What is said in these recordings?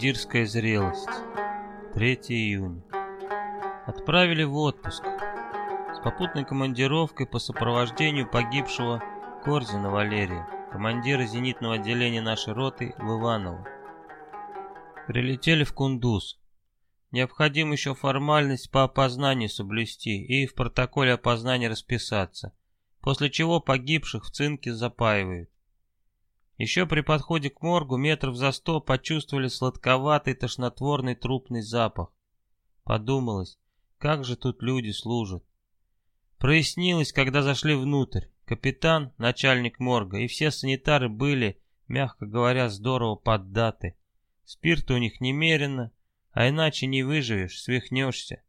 Командирская зрелость. 3 июня. Отправили в отпуск. С попутной командировкой по сопровождению погибшего Корзина Валерия, командира зенитного отделения нашей роты в Иваново. Прилетели в Кундуз. Необходимо еще формальность по опознанию соблюсти и в протоколе опознания расписаться, после чего погибших в цинке запаивают. Еще при подходе к моргу метров за сто почувствовали сладковатый тошнотворный трупный запах. Подумалось, как же тут люди служат. Прояснилось, когда зашли внутрь. Капитан, начальник морга и все санитары были, мягко говоря, здорово поддаты. Спирта у них немерено, а иначе не выживешь, свихнешься.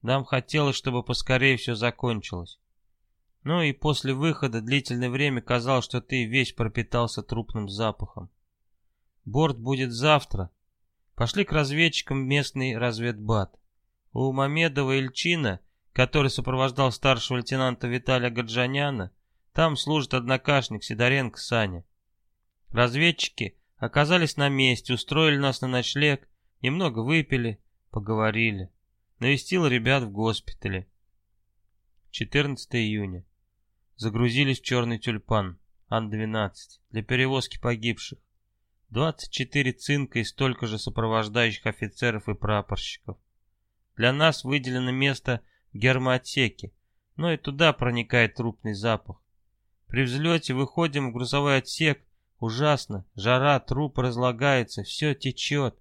Нам хотелось, чтобы поскорее все закончилось. Ну и после выхода длительное время казалось, что ты весь пропитался трупным запахом. Борт будет завтра. Пошли к разведчикам местный разведбат. У Мамедова Ильчина, который сопровождал старшего лейтенанта Виталия Гаджаняна, там служит однокашник Сидоренко Саня. Разведчики оказались на месте, устроили нас на ночлег, немного выпили, поговорили. Навестил ребят в госпитале. 14 июня загрузились в черный тюльпан Ан-12 для перевозки погибших. 24 цинка и столько же сопровождающих офицеров и прапорщиков. Для нас выделено место в гермоотсеке, но и туда проникает трупный запах. При взлете выходим в грузовой отсек, ужасно, жара, труп разлагается, все течет,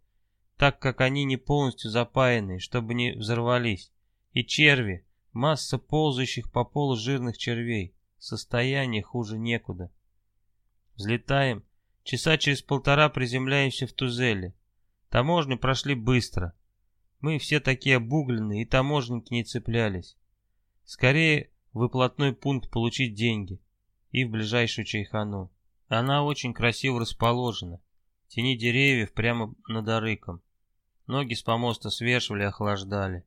так как они не полностью запаянные, чтобы не взорвались. И черви, масса ползающих по полу жирных червей. Состояние хуже некуда. Взлетаем. Часа через полтора приземляемся в Тузеле. Таможню прошли быстро. Мы все такие обугленные, и таможенники не цеплялись. Скорее в выплатной пункт получить деньги. И в ближайшую чайхану. Она очень красиво расположена. тени деревьев прямо над арыком. Ноги с помоста свешивали, охлаждали.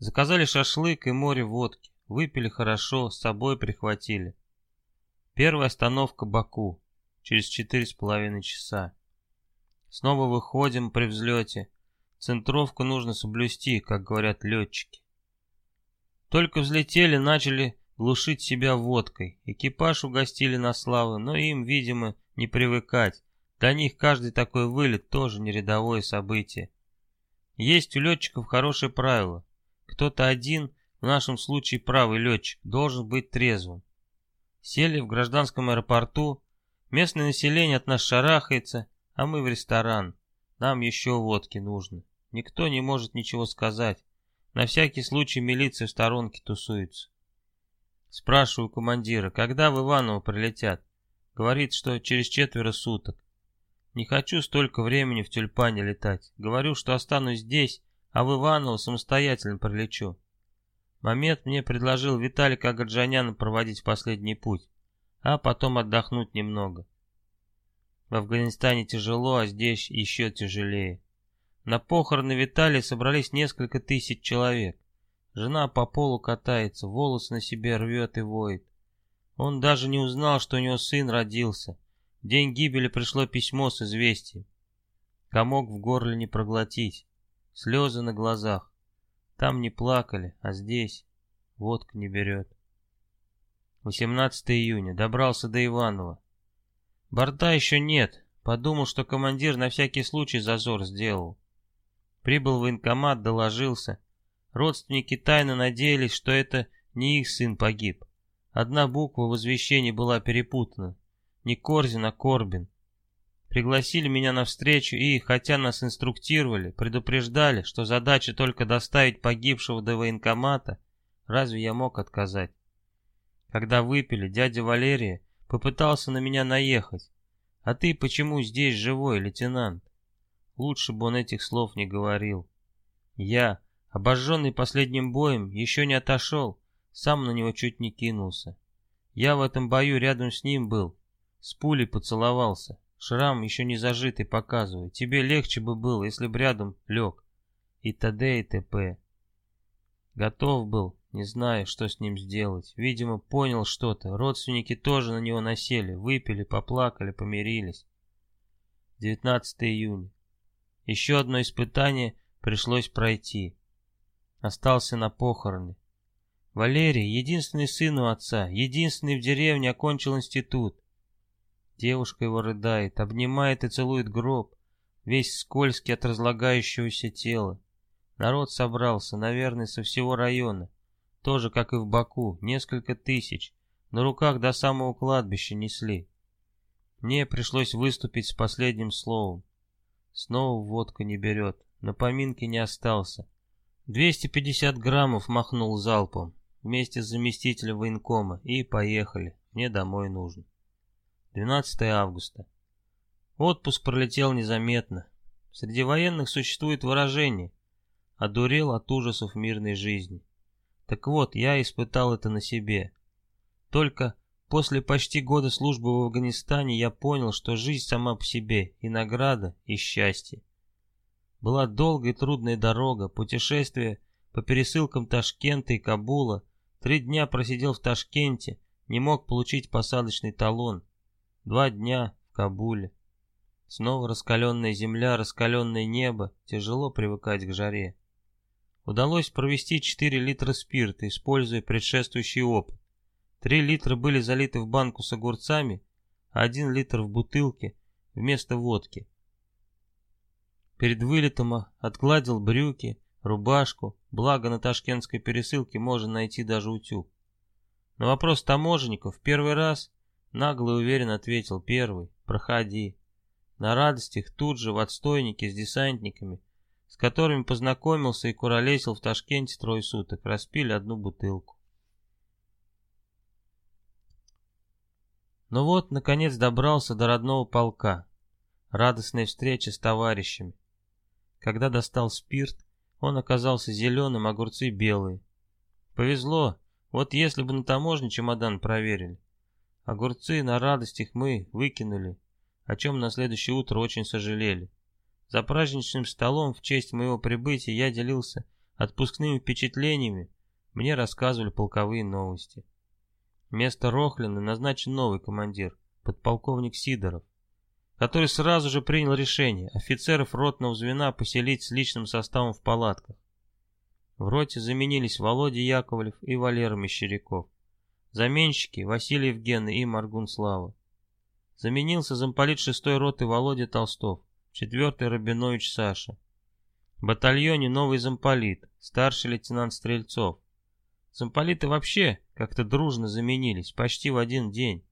Заказали шашлык и море водки. Выпили хорошо, с собой прихватили. Первая остановка Баку, через четыре с половиной часа. Снова выходим при взлете. Центровку нужно соблюсти, как говорят летчики. Только взлетели, начали глушить себя водкой. Экипаж угостили на славу, но им, видимо, не привыкать. Для них каждый такой вылет тоже не рядовое событие. Есть у летчиков хорошее правило. Кто-то один в нашем случае правый летчик, должен быть трезвым. Сели в гражданском аэропорту, местное население от нас шарахается, а мы в ресторан. Нам еще водки нужно. Никто не может ничего сказать. На всякий случай милиция в сторонке тусуется. Спрашиваю командира, когда в Иваново прилетят? Говорит, что через четверо суток. Не хочу столько времени в тюльпане летать. Говорю, что останусь здесь, а в Иваново самостоятельно прилечу. Момент мне предложил Виталика Агаджаняна проводить последний путь, а потом отдохнуть немного. В Афганистане тяжело, а здесь еще тяжелее. На похороны Виталия собрались несколько тысяч человек. Жена по полу катается, волосы на себе рвет и воет. Он даже не узнал, что у него сын родился. В день гибели пришло письмо с известием. Комок в горле не проглотить, слезы на глазах. Там не плакали, а здесь водка не берет. 18 июня. Добрался до Иванова. Борта еще нет. Подумал, что командир на всякий случай зазор сделал. Прибыл в военкомат, доложился. Родственники тайно надеялись, что это не их сын погиб. Одна буква в извещении была перепутана. Не Корзин, а Корбин. Пригласили меня на встречу и, хотя нас инструктировали, предупреждали, что задача только доставить погибшего до военкомата, разве я мог отказать? Когда выпили, дядя Валерия попытался на меня наехать. А ты почему здесь живой, лейтенант? Лучше бы он этих слов не говорил. Я, обожженный последним боем, еще не отошел, сам на него чуть не кинулся. Я в этом бою рядом с ним был, с пулей поцеловался. Шрам еще не зажитый показывает. Тебе легче бы было, если бы рядом лег. И т.д. и т.п. Готов был, не зная, что с ним сделать. Видимо, понял что-то. Родственники тоже на него насели. Выпили, поплакали, помирились. 19 июня. Еще одно испытание пришлось пройти. Остался на похороны. Валерий, единственный сын у отца, единственный в деревне, окончил институт. Девушка его рыдает, обнимает и целует гроб, весь скользкий от разлагающегося тела. Народ собрался, наверное, со всего района. Тоже, как и в Баку, несколько тысяч. На руках до самого кладбища несли. Мне пришлось выступить с последним словом. Снова водка не берет, на поминке не остался. 250 граммов махнул залпом вместе с заместителем военкома и поехали. Мне домой нужно. 12 августа. Отпуск пролетел незаметно. Среди военных существует выражение «одурел от ужасов мирной жизни». Так вот, я испытал это на себе. Только после почти года службы в Афганистане я понял, что жизнь сама по себе и награда, и счастье. Была долгая и трудная дорога, путешествие по пересылкам Ташкента и Кабула. Три дня просидел в Ташкенте, не мог получить посадочный талон. Два дня в Кабуле. Снова раскаленная земля, раскаленное небо, тяжело привыкать к жаре. Удалось провести 4 литра спирта, используя предшествующий опыт. 3 литра были залиты в банку с огурцами, а 1 литр в бутылке вместо водки. Перед вылетом отгладил брюки, рубашку, благо на ташкентской пересылке можно найти даже утюг. На вопрос таможенников первый раз Нагло и уверенно ответил первый. Проходи. На радостях тут же в отстойнике с десантниками, с которыми познакомился и куролесил в Ташкенте трое суток, распили одну бутылку. Ну вот, наконец добрался до родного полка. Радостная встреча с товарищами. Когда достал спирт, он оказался зеленым, огурцы белые. Повезло, вот если бы на таможне чемодан проверили. Огурцы на радостях мы выкинули, о чем на следующее утро очень сожалели. За праздничным столом в честь моего прибытия я делился отпускными впечатлениями, мне рассказывали полковые новости. Вместо Рохлина назначен новый командир, подполковник Сидоров, который сразу же принял решение офицеров ротного звена поселить с личным составом в палатках. В роте заменились Володя Яковлев и Валера Мещеряков. Заменщики Василий Евгений и Маргун Слава. Заменился замполит шестой роты Володя Толстов, четвертый Рабинович Саша. В батальоне новый замполит, старший лейтенант Стрельцов. Замполиты вообще как-то дружно заменились, почти в один день.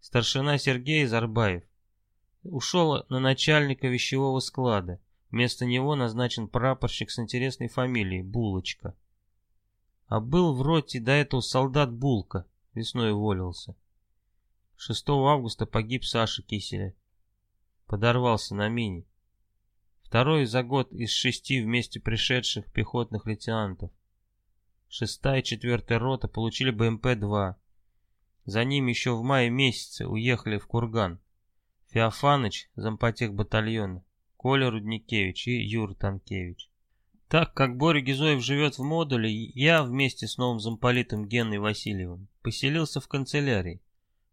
Старшина Сергей Зарбаев ушел на начальника вещевого склада. Вместо него назначен прапорщик с интересной фамилией Булочка. А был в роте до этого солдат Булка, весной уволился. 6 августа погиб Саша Киселя. Подорвался на мине. Второй за год из шести вместе пришедших пехотных лейтенантов. Шестая и четвертая рота получили БМП-2. За ним еще в мае месяце уехали в Курган. Феофаныч, зампотех батальона, Коля Рудникевич и Юр Танкевич. Так как Боря Гизоев живет в модуле, я вместе с новым замполитом Генной Васильевым поселился в канцелярии.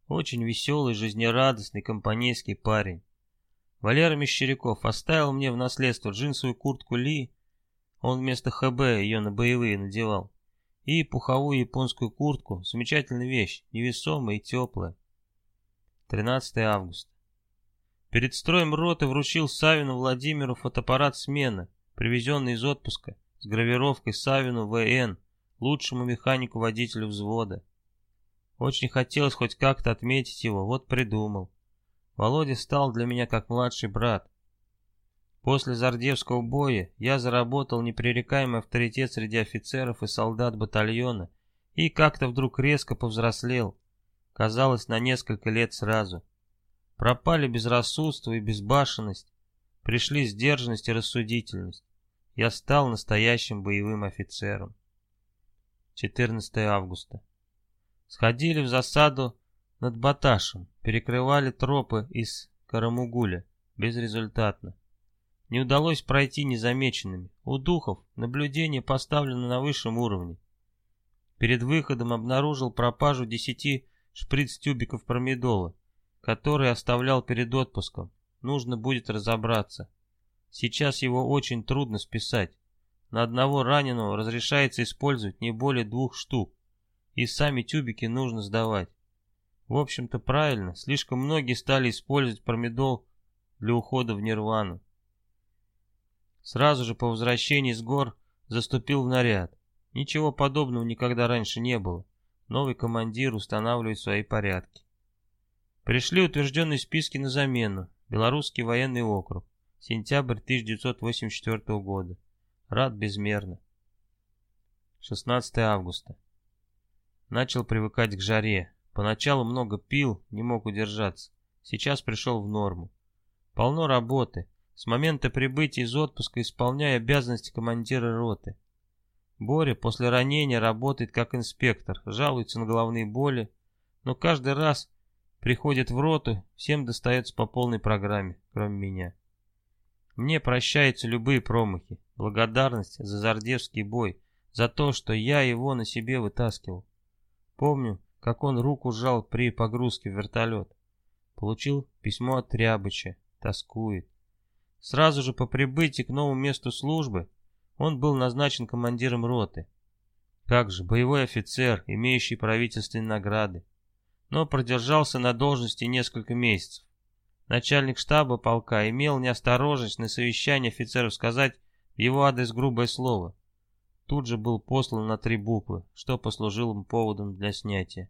Очень веселый, жизнерадостный, компанейский парень. Валера Мещеряков оставил мне в наследство джинсовую куртку Ли, он вместо ХБ ее на боевые надевал, и пуховую японскую куртку, замечательная вещь, невесомая и теплая. 13 августа. Перед строем роты вручил Савину Владимиру фотоаппарат смены, привезенный из отпуска, с гравировкой Савину ВН, лучшему механику-водителю взвода. Очень хотелось хоть как-то отметить его, вот придумал. Володя стал для меня как младший брат. После Зардевского боя я заработал непререкаемый авторитет среди офицеров и солдат батальона и как-то вдруг резко повзрослел. Казалось, на несколько лет сразу. Пропали безрассудство и безбашенность, Пришли сдержанность и рассудительность. Я стал настоящим боевым офицером. 14 августа. Сходили в засаду над Баташем, перекрывали тропы из Карамугуля, безрезультатно. Не удалось пройти незамеченными. У духов наблюдение поставлено на высшем уровне. Перед выходом обнаружил пропажу десяти шприц-тюбиков промедола, которые оставлял перед отпуском нужно будет разобраться. Сейчас его очень трудно списать. На одного раненого разрешается использовать не более двух штук, и сами тюбики нужно сдавать. В общем-то правильно, слишком многие стали использовать промедол для ухода в нирвану. Сразу же по возвращении с гор заступил в наряд. Ничего подобного никогда раньше не было. Новый командир устанавливает свои порядки. Пришли утвержденные списки на замену. Белорусский военный округ. Сентябрь 1984 года. Рад безмерно. 16 августа. Начал привыкать к жаре. Поначалу много пил, не мог удержаться. Сейчас пришел в норму. Полно работы. С момента прибытия из отпуска исполняю обязанности командира роты. Боря после ранения работает как инспектор, жалуется на головные боли, но каждый раз приходит в роту, всем достается по полной программе, кроме меня. Мне прощаются любые промахи, благодарность за Зардевский бой, за то, что я его на себе вытаскивал. Помню, как он руку сжал при погрузке в вертолет. Получил письмо от Трябыча, тоскует. Сразу же по прибытии к новому месту службы он был назначен командиром роты. Как же, боевой офицер, имеющий правительственные награды. Но продержался на должности несколько месяцев. Начальник штаба полка имел неосторожность на совещании офицеров сказать в его адрес грубое слово. Тут же был послан на три буквы, что послужило поводом для снятия.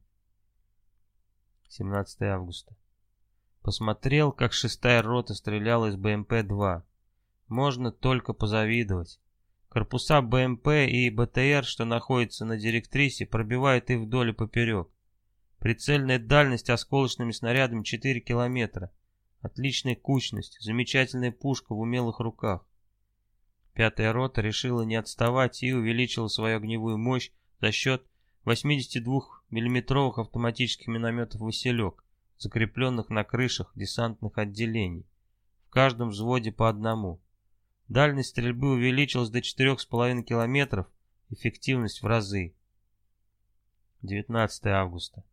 17 августа. Посмотрел, как шестая рота стреляла из БМП-2. Можно только позавидовать. Корпуса БМП и БТР, что находятся на директрисе, пробивают их вдоль и поперек. Прицельная дальность осколочными снарядами 4 километра. Отличная кучность, замечательная пушка в умелых руках. Пятая рота решила не отставать и увеличила свою огневую мощь за счет 82 миллиметровых автоматических минометов «Василек», закрепленных на крышах десантных отделений. В каждом взводе по одному. Дальность стрельбы увеличилась до 4,5 километров, эффективность в разы. 19 августа.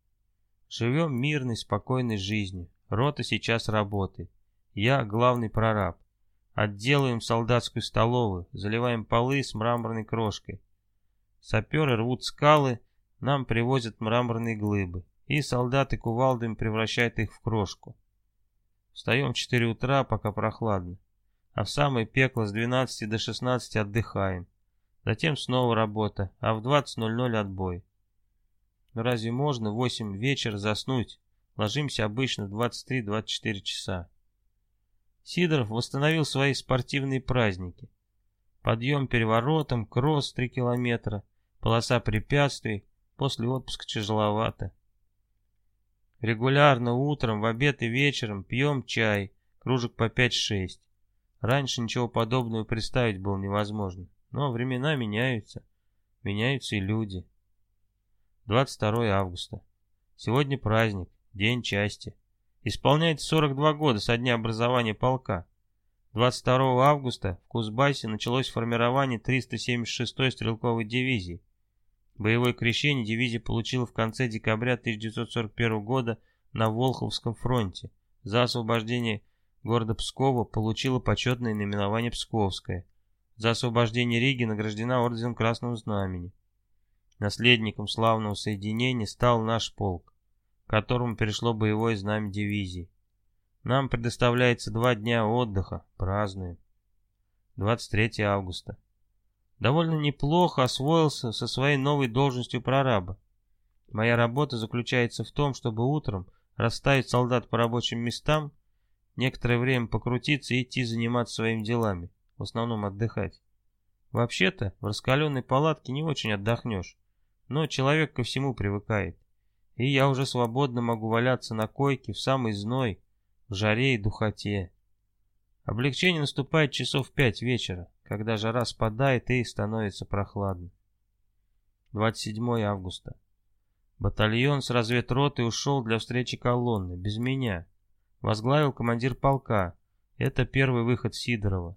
Живем мирной, спокойной жизнью. Рота сейчас работает. Я главный прораб. Отделаем солдатскую столовую, заливаем полы с мраморной крошкой. Саперы рвут скалы, нам привозят мраморные глыбы, и солдаты кувалдами превращают их в крошку. Встаем в 4 утра, пока прохладно, а в самое пекло с 12 до 16 отдыхаем. Затем снова работа, а в 20.00 отбой. Но разве можно в 8 вечера заснуть, Ложимся обычно в 23-24 часа. Сидоров восстановил свои спортивные праздники. Подъем переворотом, кросс 3 километра, полоса препятствий, после отпуска тяжеловато. Регулярно утром, в обед и вечером пьем чай, кружек по 5-6. Раньше ничего подобного представить было невозможно. Но времена меняются. Меняются и люди. 22 августа. Сегодня праздник. День части. Исполняется 42 года со дня образования полка. 22 августа в Кузбассе началось формирование 376-й стрелковой дивизии. Боевое крещение дивизия получила в конце декабря 1941 года на Волховском фронте. За освобождение города Пскова получила почетное наименование Псковская. За освобождение Риги награждена орденом Красного Знамени. Наследником славного соединения стал наш полк которому перешло боевое знамя дивизии. Нам предоставляется два дня отдыха, празднуем. 23 августа. Довольно неплохо освоился со своей новой должностью прораба. Моя работа заключается в том, чтобы утром расставить солдат по рабочим местам, некоторое время покрутиться и идти заниматься своими делами, в основном отдыхать. Вообще-то, в раскаленной палатке не очень отдохнешь, но человек ко всему привыкает и я уже свободно могу валяться на койке в самый зной, в жаре и духоте. Облегчение наступает часов пять вечера, когда жара спадает и становится прохладно. 27 августа. Батальон с разведроты ушел для встречи колонны, без меня. Возглавил командир полка. Это первый выход Сидорова.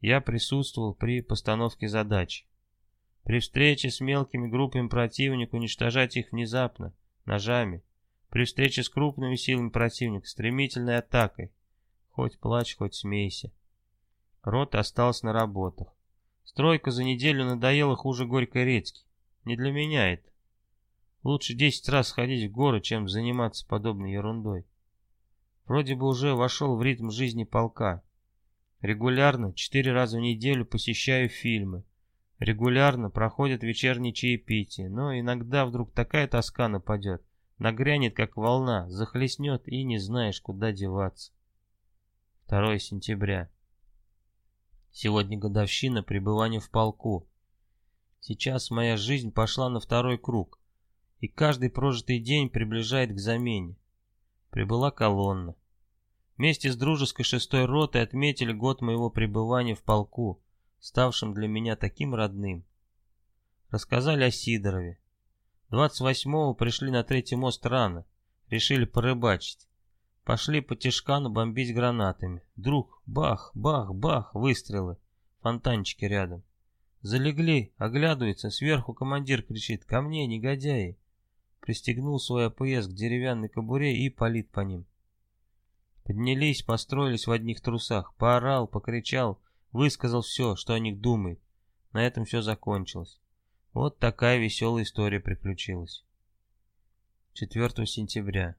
Я присутствовал при постановке задачи. При встрече с мелкими группами противника уничтожать их внезапно, ножами. При встрече с крупными силами противника, стремительной атакой. Хоть плачь, хоть смейся. Рота осталась на работах. Стройка за неделю надоела хуже горькой редьки. Не для меня это. Лучше десять раз ходить в горы, чем заниматься подобной ерундой. Вроде бы уже вошел в ритм жизни полка. Регулярно, четыре раза в неделю посещаю фильмы. Регулярно проходят вечерние чаепития, но иногда вдруг такая тоска нападет, нагрянет как волна, захлестнет и не знаешь, куда деваться. 2 сентября. Сегодня годовщина пребывания в полку. Сейчас моя жизнь пошла на второй круг, и каждый прожитый день приближает к замене. Прибыла колонна. Вместе с дружеской шестой ротой отметили год моего пребывания в полку, ставшим для меня таким родным. Рассказали о Сидорове. 28-го пришли на третий мост рано, решили порыбачить. Пошли по Тишкану бомбить гранатами. Вдруг бах, бах, бах, выстрелы. Фонтанчики рядом. Залегли, оглядывается, сверху командир кричит «Ко мне, негодяи!» Пристегнул свой АПС к деревянной кобуре и палит по ним. Поднялись, построились в одних трусах, поорал, покричал, высказал все, что о них думает. На этом все закончилось. Вот такая веселая история приключилась. 4 сентября.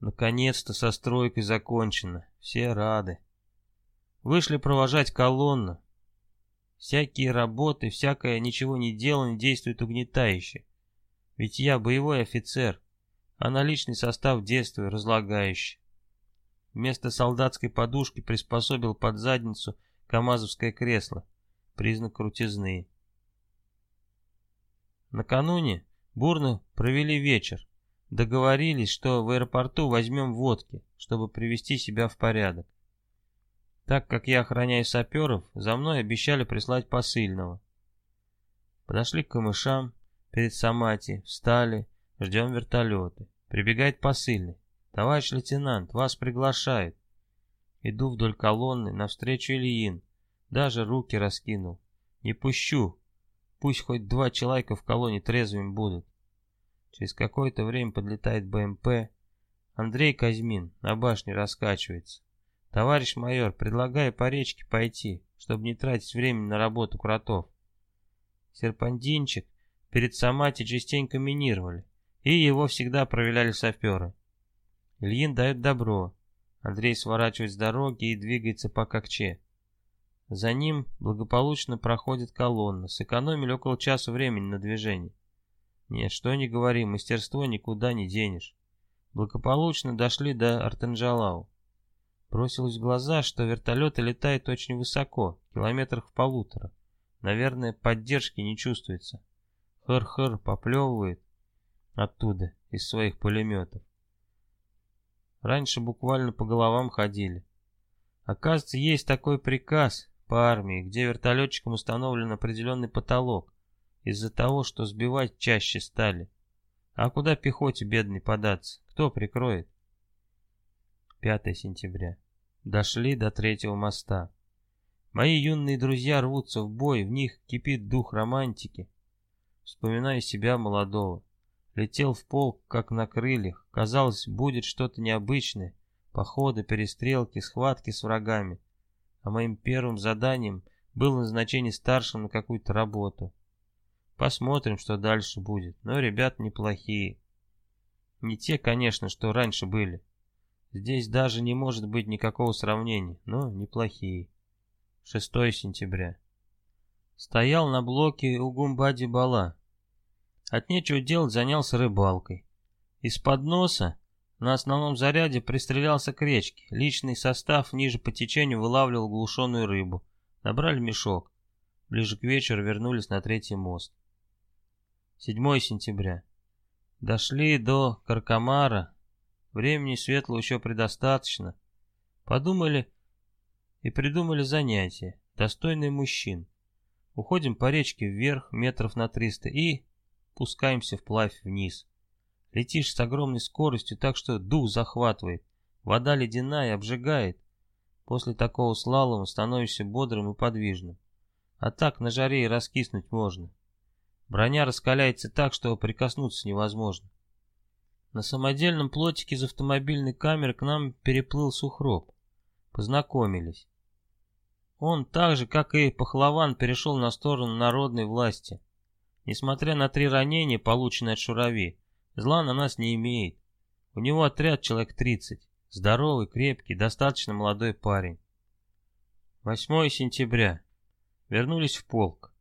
Наконец-то со стройкой закончено. Все рады. Вышли провожать колонну. Всякие работы, всякое ничего не делание действует угнетающе. Ведь я боевой офицер, а наличный состав действует разлагающий. Вместо солдатской подушки приспособил под задницу камазовское кресло, признак крутизны. Накануне бурно провели вечер. Договорились, что в аэропорту возьмем водки, чтобы привести себя в порядок. Так как я охраняю саперов, за мной обещали прислать посыльного. Подошли к камышам, перед Самати, встали, ждем вертолеты. Прибегает посыльный. «Товарищ лейтенант, вас приглашают». Иду вдоль колонны, навстречу Ильин. Даже руки раскинул. «Не пущу. Пусть хоть два человека в колонне трезвым будут». Через какое-то время подлетает БМП. Андрей Казьмин на башне раскачивается. «Товарищ майор, предлагаю по речке пойти, чтобы не тратить времени на работу кротов». Серпантинчик перед Самати частенько минировали, и его всегда проверяли саперы. Ильин дает добро. Андрей сворачивает с дороги и двигается по Кокче. За ним благополучно проходит колонна. Сэкономили около часа времени на движение. Нет, что ни говори, мастерство никуда не денешь. Благополучно дошли до Артенджалау. Бросилось в глаза, что вертолеты летают очень высоко, километрах в полутора. Наверное, поддержки не чувствуется. Хыр-хыр поплевывает оттуда, из своих пулеметов. Раньше буквально по головам ходили. Оказывается, есть такой приказ по армии, где вертолетчикам установлен определенный потолок, из-за того, что сбивать чаще стали. А куда пехоте бедный податься? Кто прикроет? 5 сентября. Дошли до третьего моста. Мои юные друзья рвутся в бой, в них кипит дух романтики. Вспоминаю себя молодого. Летел в полк, как на крыльях. Казалось, будет что-то необычное. Походы, перестрелки, схватки с врагами. А моим первым заданием было назначение старшим на какую-то работу. Посмотрим, что дальше будет. Но ребят неплохие. Не те, конечно, что раньше были. Здесь даже не может быть никакого сравнения, но неплохие. 6 сентября. Стоял на блоке у Гумбади-Бала. От нечего делать занялся рыбалкой. Из-под носа на основном заряде пристрелялся к речке. Личный состав ниже по течению вылавливал глушеную рыбу. Набрали мешок. Ближе к вечеру вернулись на третий мост. 7 сентября. Дошли до Каркамара. Времени светлого еще предостаточно. Подумали и придумали занятие, достойное мужчин. Уходим по речке вверх метров на 300 и Пускаемся вплавь вниз. Летишь с огромной скоростью так, что дух захватывает. Вода ледяная, обжигает. После такого слалома становишься бодрым и подвижным. А так на жаре и раскиснуть можно. Броня раскаляется так, что прикоснуться невозможно. На самодельном плотике из автомобильной камеры к нам переплыл Сухроб. Познакомились. Он так же, как и Пахлаван, перешел на сторону народной власти. Несмотря на три ранения, полученные от Шурави, зла на нас не имеет. У него отряд человек 30. Здоровый, крепкий, достаточно молодой парень. 8 сентября. Вернулись в полк.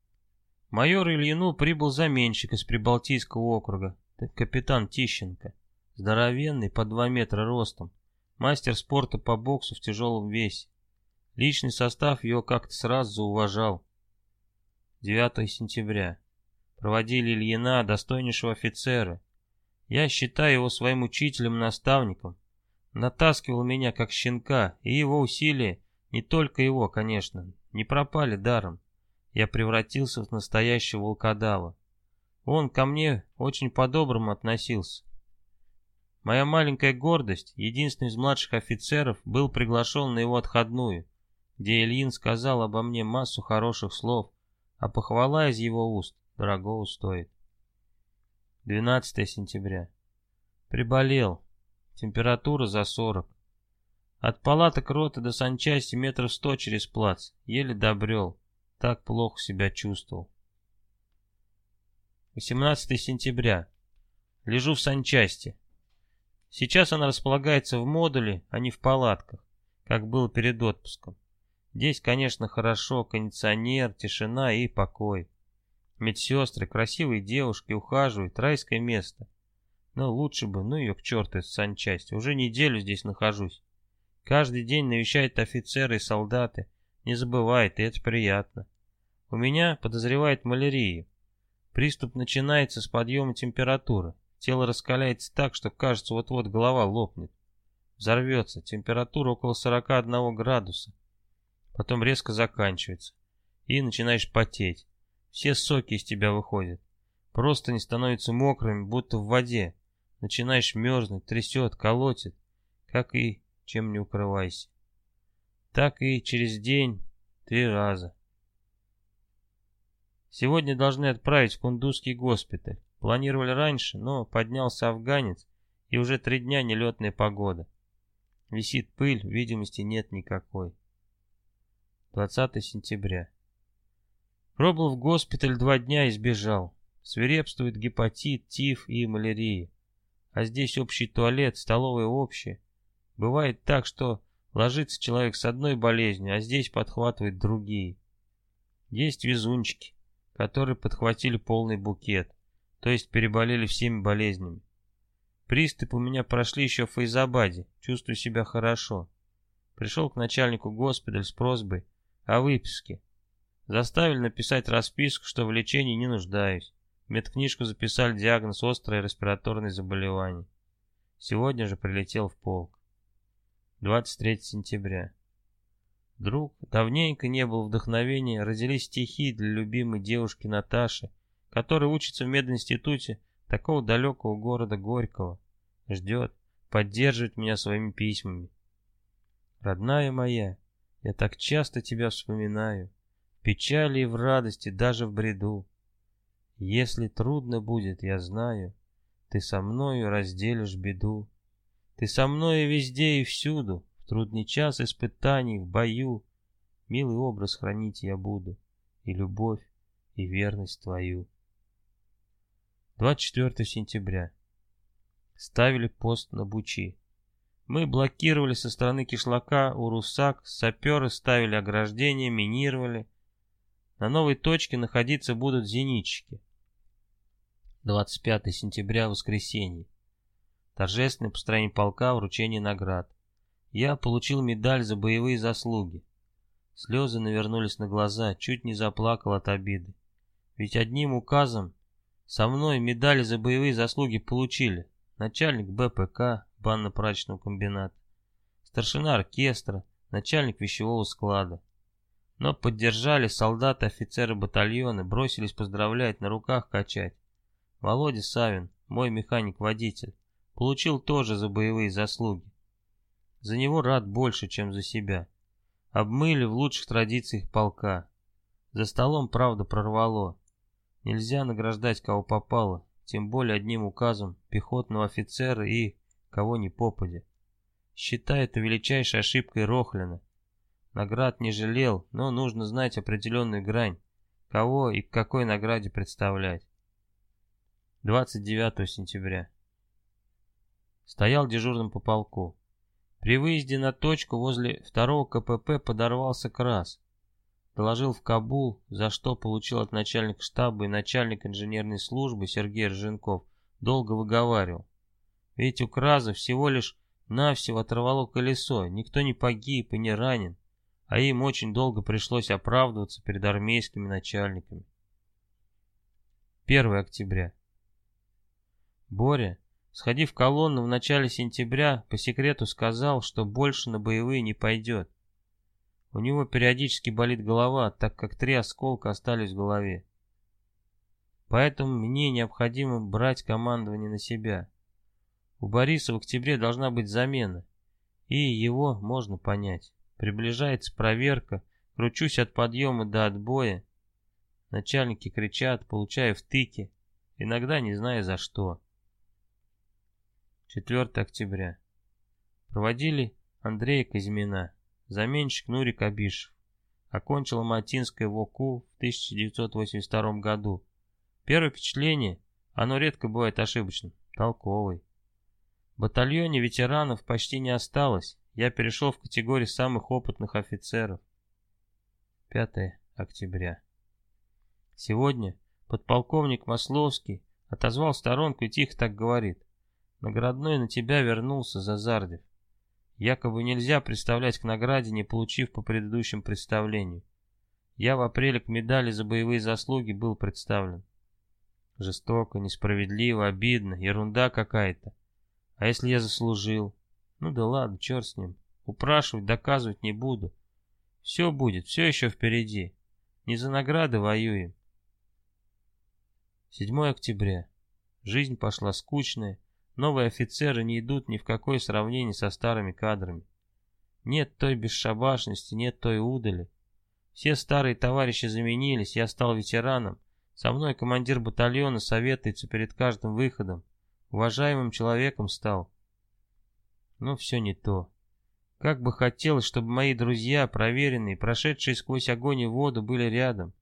Майор Ильину прибыл заменщик из Прибалтийского округа, капитан Тищенко. Здоровенный, по 2 метра ростом. Мастер спорта по боксу в тяжелом весе. Личный состав его как-то сразу зауважал. 9 сентября. Проводили Ильина, достойнейшего офицера. Я считаю его своим учителем-наставником. Натаскивал меня как щенка, и его усилия, не только его, конечно, не пропали даром. Я превратился в настоящего волкодава. Он ко мне очень по-доброму относился. Моя маленькая гордость, единственный из младших офицеров, был приглашен на его отходную, где Ильин сказал обо мне массу хороших слов, а похвала из его уст дорогого стоит. 12 сентября. Приболел. Температура за 40. От палаток роты до санчасти метров сто через плац. Еле добрел. Так плохо себя чувствовал. 18 сентября. Лежу в санчасти. Сейчас она располагается в модуле, а не в палатках, как было перед отпуском. Здесь, конечно, хорошо, кондиционер, тишина и покой. Медсестры, красивые девушки ухаживают, райское место. Но лучше бы, ну ее к черту, санчасть, уже неделю здесь нахожусь. Каждый день навещают офицеры и солдаты, не забывает, и это приятно. У меня подозревает малярию. Приступ начинается с подъема температуры. Тело раскаляется так, что кажется, вот-вот голова лопнет. Взорвется, температура около 41 градуса. Потом резко заканчивается. И начинаешь потеть. Все соки из тебя выходят. Просто не становятся мокрыми, будто в воде. Начинаешь мерзнуть, трясет, колотит. Как и чем не укрывайся. Так и через день три раза. Сегодня должны отправить в Кундузский госпиталь. Планировали раньше, но поднялся афганец, и уже три дня нелетная погода. Висит пыль, видимости нет никакой. 20 сентября. Пробыл в госпиталь два дня и сбежал. Свирепствует гепатит, тиф и малярия. А здесь общий туалет, столовая общая. Бывает так, что ложится человек с одной болезнью, а здесь подхватывает другие. Есть везунчики, которые подхватили полный букет то есть переболели всеми болезнями. Приступ у меня прошли еще в Файзабаде, чувствую себя хорошо. Пришел к начальнику госпиталь с просьбой о выписке. Заставили написать расписку, что в лечении не нуждаюсь. В медкнижку записали диагноз острое респираторное заболевание. Сегодня же прилетел в полк. 23 сентября. Друг, давненько не было вдохновения, родились стихи для любимой девушки Наташи, который учится в мединституте такого далекого города Горького. Ждет, поддерживает меня своими письмами. Родная моя, я так часто тебя вспоминаю, печали и в радости, даже в бреду. Если трудно будет, я знаю, ты со мною разделишь беду. Ты со мною везде и всюду, в трудный час испытаний, в бою. Милый образ хранить я буду, и любовь, и верность твою. 24 сентября. Ставили пост на Бучи. Мы блокировали со стороны кишлака у Русак, саперы ставили ограждения, минировали. На новой точке находиться будут зенитчики. 25 сентября, воскресенье. Торжественное построение полка, вручение наград. Я получил медаль за боевые заслуги. Слезы навернулись на глаза, чуть не заплакал от обиды. Ведь одним указом со мной медали за боевые заслуги получили начальник БПК банно-прачечного комбината, старшина оркестра, начальник вещевого склада. Но поддержали солдаты, офицеры батальона, бросились поздравлять, на руках качать. Володя Савин, мой механик-водитель, получил тоже за боевые заслуги. За него рад больше, чем за себя. Обмыли в лучших традициях полка. За столом, правда, прорвало. Нельзя награждать кого попало, тем более одним указом пехотного офицера и кого ни попадя. Считаю это величайшей ошибкой Рохлина. Наград не жалел, но нужно знать определенную грань, кого и к какой награде представлять. 29 сентября. Стоял дежурным по полку. При выезде на точку возле второго КПП подорвался крас. Доложил в Кабул, за что получил от начальника штаба и начальника инженерной службы Сергей Рженков, долго выговаривал. Ведь у Краза всего лишь навсего оторвало колесо, никто не погиб и не ранен, а им очень долго пришлось оправдываться перед армейскими начальниками. 1 октября. Боря, сходив в колонну в начале сентября, по секрету сказал, что больше на боевые не пойдет. У него периодически болит голова, так как три осколка остались в голове. Поэтому мне необходимо брать командование на себя. У Бориса в октябре должна быть замена, и его можно понять. Приближается проверка, кручусь от подъема до отбоя. Начальники кричат, получая втыки, иногда не зная за что. 4 октября. Проводили Андрея Казьмина, заменщик Нурик Абишев. Окончил Матинское ВОКУ в 1982 году. Первое впечатление, оно редко бывает ошибочным, толковый. В батальоне ветеранов почти не осталось, я перешел в категорию самых опытных офицеров. 5 октября. Сегодня подполковник Масловский отозвал сторонку и тихо так говорит. Наградной на тебя вернулся Зазардев. Якобы нельзя представлять к награде, не получив по предыдущим представлению. Я в апреле к медали за боевые заслуги был представлен. Жестоко, несправедливо, обидно, ерунда какая-то. А если я заслужил? Ну да ладно, черт с ним. Упрашивать, доказывать не буду. Все будет, все еще впереди. Не за награды воюем. 7 октября. Жизнь пошла скучная. Новые офицеры не идут ни в какое сравнение со старыми кадрами. Нет той бесшабашности, нет той удали. Все старые товарищи заменились, я стал ветераном. Со мной командир батальона советуется перед каждым выходом. Уважаемым человеком стал. Но все не то. Как бы хотелось, чтобы мои друзья, проверенные, прошедшие сквозь огонь и воду, были рядом.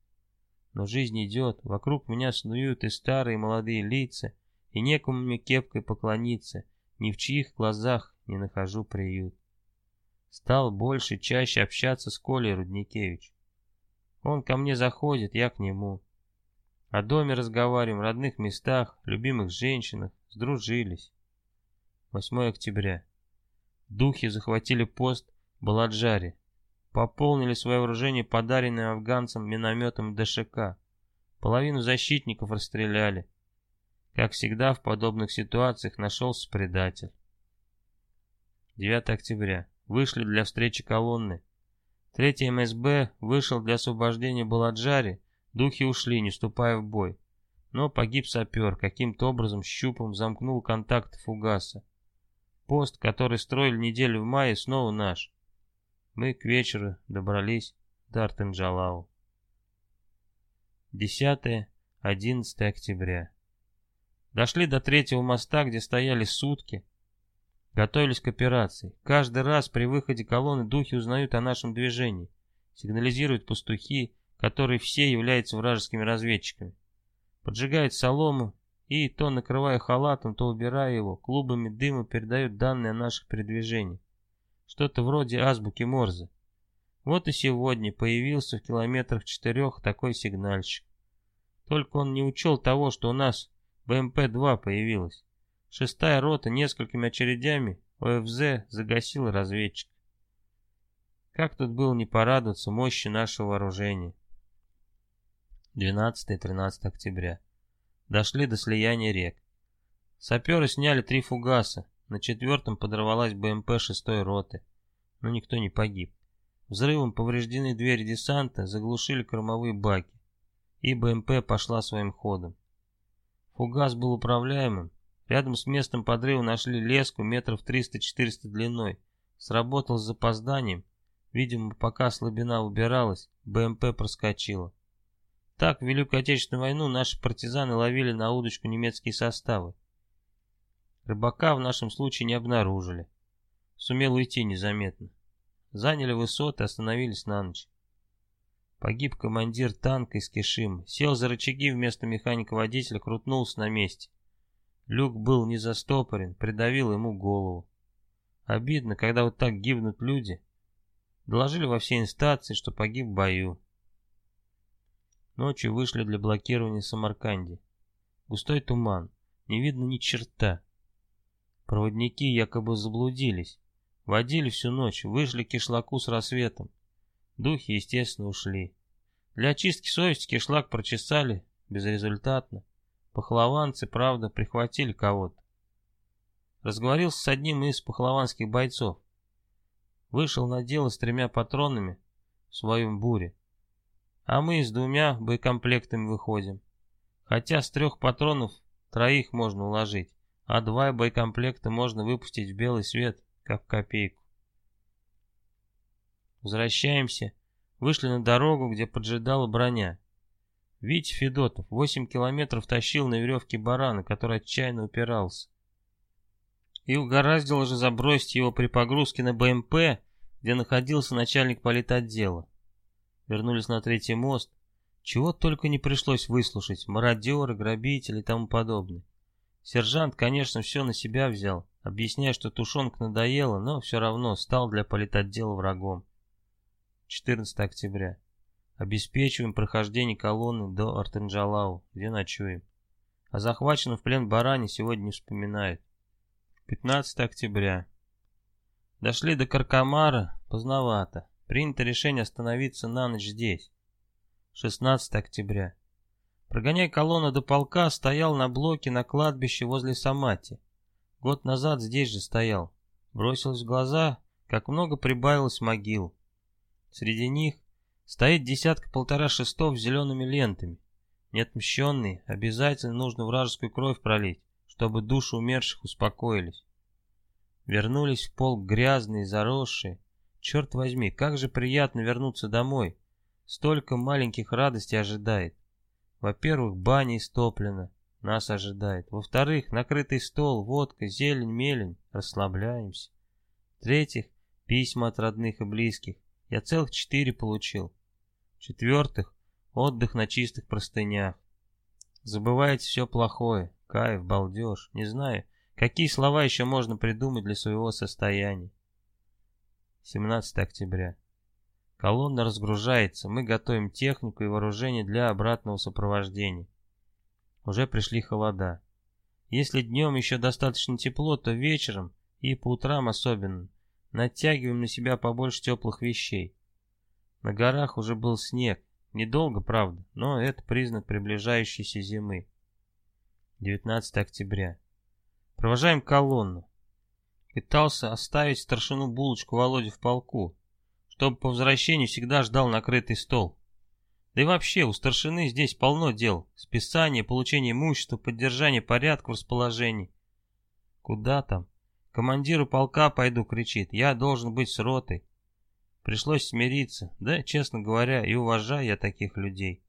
Но жизнь идет, вокруг меня снуют и старые, и молодые лица, и некому мне кепкой поклониться, ни в чьих глазах не нахожу приют. Стал больше, чаще общаться с Колей Рудникевич. Он ко мне заходит, я к нему. О доме разговариваем, родных местах, любимых женщинах, сдружились. 8 октября. Духи захватили пост в Баладжаре. Пополнили свое вооружение подаренным афганцам минометом ДШК. Половину защитников расстреляли. Как всегда в подобных ситуациях нашелся предатель. 9 октября. Вышли для встречи колонны. Третий МСБ вышел для освобождения Баладжари, духи ушли, не вступая в бой. Но погиб сапер, каким-то образом щупом замкнул контакт фугаса. Пост, который строили неделю в мае, снова наш. Мы к вечеру добрались до Артенджалау. 10-11 октября. Дошли до третьего моста, где стояли сутки. Готовились к операции. Каждый раз при выходе колонны духи узнают о нашем движении. Сигнализируют пастухи, которые все являются вражескими разведчиками. Поджигают солому и, то накрывая халатом, то убирая его, клубами дыма передают данные о наших передвижениях. Что-то вроде азбуки Морзе. Вот и сегодня появился в километрах четырех такой сигнальщик. Только он не учел того, что у нас БМП-2 появилась. Шестая рота несколькими очередями ОФЗ загасила разведчик. Как тут было не порадоваться мощи нашего вооружения. 12-13 октября. Дошли до слияния рек. Саперы сняли три фугаса. На четвертом подорвалась БМП шестой роты. Но никто не погиб. Взрывом повреждены двери десанта, заглушили кормовые баки. И БМП пошла своим ходом. Фугас был управляемым. Рядом с местом подрыва нашли леску метров 300-400 длиной. Сработал с запозданием. Видимо, пока слабина убиралась, БМП проскочила. Так, в Великую Отечественную войну наши партизаны ловили на удочку немецкие составы. Рыбака в нашем случае не обнаружили. Сумел уйти незаметно. заняли высоты, остановились на ночь. Погиб командир танка из Кишима, сел за рычаги вместо механика-водителя, крутнулся на месте. Люк был не застопорен, придавил ему голову. Обидно, когда вот так гибнут люди. Доложили во все инстанции, что погиб в бою. Ночью вышли для блокирования Самарканде. Густой туман, не видно ни черта. Проводники якобы заблудились. Водили всю ночь, вышли к кишлаку с рассветом. Духи, естественно, ушли. Для очистки совести кишлак прочесали, безрезультатно. Пахлованцы, правда, прихватили кого-то. Разговорился с одним из пахлованских бойцов. Вышел на дело с тремя патронами в своем буре. А мы с двумя боекомплектами выходим. Хотя с трех патронов троих можно уложить, а два боекомплекта можно выпустить в белый свет, как копейку. Возвращаемся. Вышли на дорогу, где поджидала броня. Витя Федотов 8 километров тащил на веревке барана, который отчаянно упирался. И угораздило же забросить его при погрузке на БМП, где находился начальник политотдела. Вернулись на третий мост. Чего только не пришлось выслушать, мародеры, грабители и тому подобное. Сержант, конечно, все на себя взял, объясняя, что тушенка надоела, но все равно стал для политотдела врагом. 14 октября. Обеспечиваем прохождение колонны до Артенджалау, где ночуем. О захваченном в плен баране сегодня не вспоминают. 15 октября. Дошли до Каркамара, поздновато. Принято решение остановиться на ночь здесь. 16 октября. Прогоняя колонну до полка, стоял на блоке на кладбище возле Самати. Год назад здесь же стоял. Бросилось в глаза, как много прибавилось могил. Среди них Стоит десятка-полтора шестов с зелеными лентами. Неотмщенный, обязательно нужно вражескую кровь пролить, чтобы души умерших успокоились. Вернулись в полк грязные, заросшие. Черт возьми, как же приятно вернуться домой. Столько маленьких радостей ожидает. Во-первых, баня истоплена, нас ожидает. Во-вторых, накрытый стол, водка, зелень, мелень, расслабляемся. В-третьих, письма от родных и близких. Я целых четыре получил. В-четвертых, отдых на чистых простынях. Забывайте все плохое, кайф, балдеж, не знаю, какие слова еще можно придумать для своего состояния. 17 октября. Колонна разгружается, мы готовим технику и вооружение для обратного сопровождения. Уже пришли холода. Если днем еще достаточно тепло, то вечером и по утрам особенно натягиваем на себя побольше теплых вещей. На горах уже был снег. Недолго, правда, но это признак приближающейся зимы. 19 октября. Провожаем колонну. Пытался оставить старшину булочку Володю в полку, чтобы по возвращению всегда ждал накрытый стол. Да и вообще, у старшины здесь полно дел. Списание, получение имущества, поддержание порядка в расположении. Куда там? Командиру полка пойду, кричит. Я должен быть с ротой. Пришлось смириться, да, честно говоря, и уважаю я таких людей.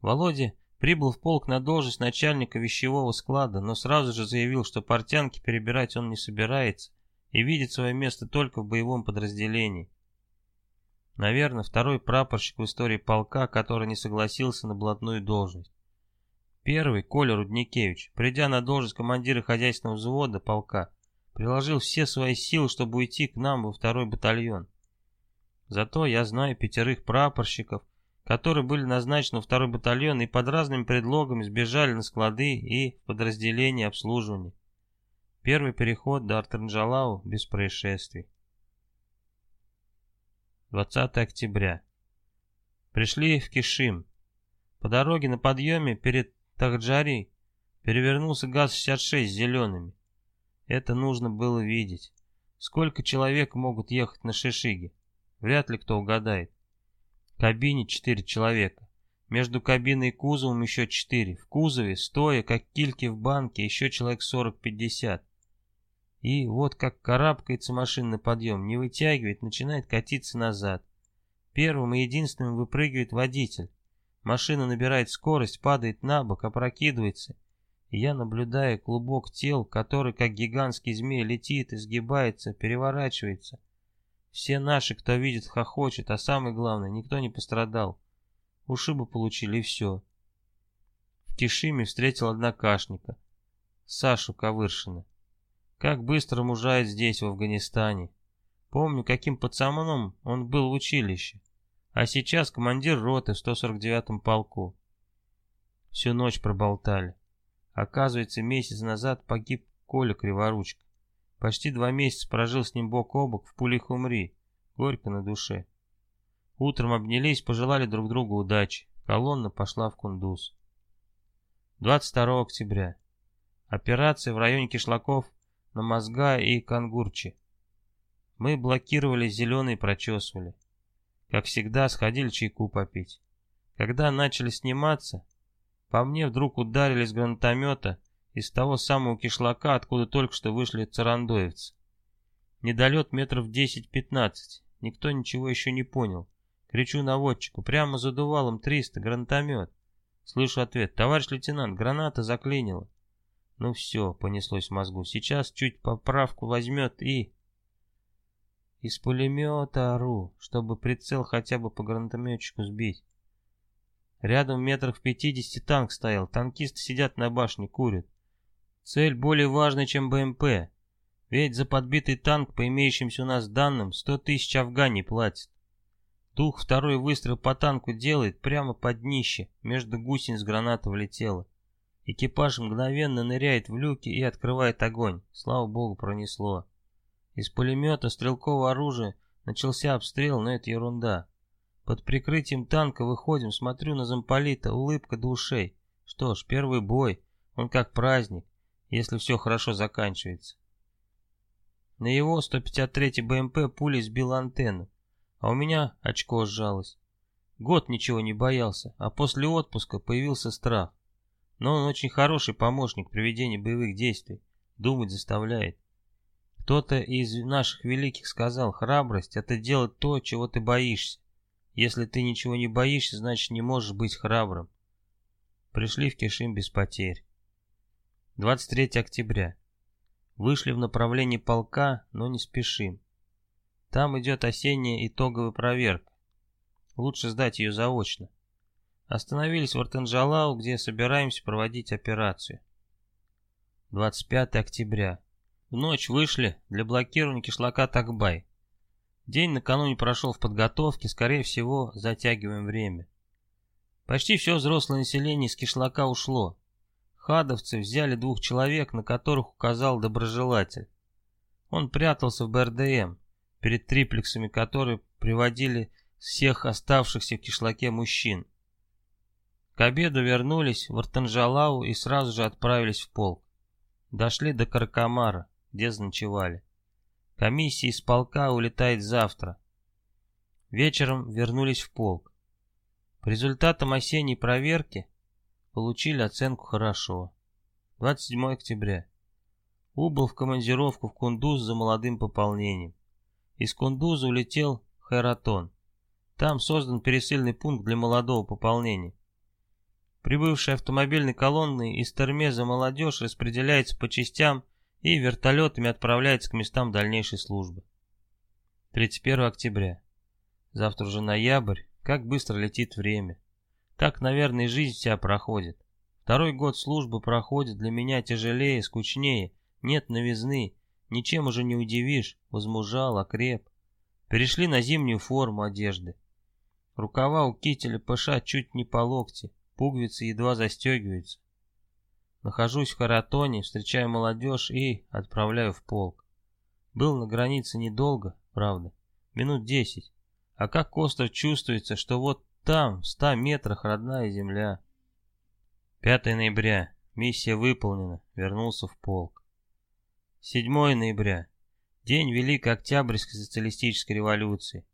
Володя прибыл в полк на должность начальника вещевого склада, но сразу же заявил, что портянки перебирать он не собирается и видит свое место только в боевом подразделении. Наверное, второй прапорщик в истории полка, который не согласился на блатную должность. Первый, Коля Рудникевич, придя на должность командира хозяйственного взвода полка, приложил все свои силы, чтобы уйти к нам во второй батальон. Зато я знаю пятерых прапорщиков, которые были назначены в второй батальон и под разными предлогами сбежали на склады и в подразделение обслуживания. Первый переход до Артанджалау без происшествий. 20 октября. Пришли в Кишим. По дороге на подъеме перед Тахджари перевернулся ГАЗ-66 с зелеными. Это нужно было видеть. Сколько человек могут ехать на Шишиге? Вряд ли кто угадает. Кабине четыре человека. Между кабиной и кузовом еще четыре. В кузове, стоя, как кильки в банке, еще человек сорок-пятьдесят. И вот как карабкается машина на подъем, не вытягивает, начинает катиться назад. Первым и единственным выпрыгивает водитель. Машина набирает скорость, падает на бок, опрокидывается. И я наблюдаю клубок тел, который, как гигантский змей, летит, изгибается, переворачивается. Все наши, кто видит, хохочет, а самое главное, никто не пострадал. Ушибы получили и все. В Кишиме встретил однокашника, Сашу Ковыршина. Как быстро мужает здесь, в Афганистане. Помню, каким пацаном он был в училище. А сейчас командир роты в 149-м полку. Всю ночь проболтали. Оказывается, месяц назад погиб Коля Криворучка. Почти два месяца прожил с ним бок о бок в пулях умри. Горько на душе. Утром обнялись, пожелали друг другу удачи. Колонна пошла в Кундуз. 22 октября. Операция в районе кишлаков на Мозга и Кангурчи. Мы блокировали зеленый и прочесывали. Как всегда, сходили чайку попить. Когда начали сниматься, по мне вдруг ударили с гранатомета из того самого кишлака, откуда только что вышли царандоевцы. Недолет метров 10-15. Никто ничего еще не понял. Кричу наводчику, прямо задувалом 300, гранатомет. Слышу ответ, товарищ лейтенант, граната заклинила. Ну все, понеслось в мозгу, сейчас чуть поправку возьмет и... Из пулемета ору, чтобы прицел хотя бы по гранатометчику сбить. Рядом метрах в пятидесяти танк стоял, танкисты сидят на башне, курят. Цель более важная, чем БМП. Ведь за подбитый танк, по имеющимся у нас данным, сто тысяч афгани платят. Дух второй выстрел по танку делает прямо под днище, между гусениц граната влетела. Экипаж мгновенно ныряет в люки и открывает огонь. Слава богу, пронесло. Из пулемета стрелкового оружия начался обстрел, но это ерунда. Под прикрытием танка выходим, смотрю на замполита, улыбка до ушей. Что ж, первый бой, он как праздник, если все хорошо заканчивается. На его 153 БМП пуля сбила антенну, а у меня очко сжалось. Год ничего не боялся, а после отпуска появился страх. Но он очень хороший помощник при ведении боевых действий, думать заставляет. Кто-то из наших великих сказал, храбрость — это делать то, чего ты боишься. Если ты ничего не боишься, значит не можешь быть храбрым. Пришли в Кишим без потерь. 23 октября. Вышли в направлении полка, но не спешим. Там идет осенняя итоговая проверка. Лучше сдать ее заочно. Остановились в Артанжалау, где собираемся проводить операцию. 25 октября. В ночь вышли для блокирования кишлака Такбай. День накануне прошел в подготовке, скорее всего, затягиваем время. Почти все взрослое население из кишлака ушло. Хадовцы взяли двух человек, на которых указал доброжелатель. Он прятался в БРДМ, перед триплексами, которые приводили всех оставшихся в кишлаке мужчин. К обеду вернулись в Артанжалау и сразу же отправились в полк. Дошли до Каракамара где заночевали. Комиссия из полка улетает завтра. Вечером вернулись в полк. По результатам осенней проверки получили оценку «хорошо». 27 октября. Убыл в командировку в Кундуз за молодым пополнением. Из Кундуза улетел Хайратон. Там создан пересыльный пункт для молодого пополнения. Прибывшая автомобильной колонной из Термеза молодежь распределяется по частям и вертолетами отправляется к местам дальнейшей службы. 31 октября. Завтра уже ноябрь, как быстро летит время. Так, наверное, и жизнь вся проходит. Второй год службы проходит для меня тяжелее, скучнее, нет новизны, ничем уже не удивишь, возмужал, окреп. Перешли на зимнюю форму одежды. Рукава у кителя ПШ чуть не по локти, пуговицы едва застегиваются. Нахожусь в Харатоне, встречаю молодежь и отправляю в полк. Был на границе недолго, правда, минут десять. А как остро чувствуется, что вот там, в ста метрах, родная земля. 5 ноября. Миссия выполнена. Вернулся в полк. 7 ноября. День Великой Октябрьской социалистической революции.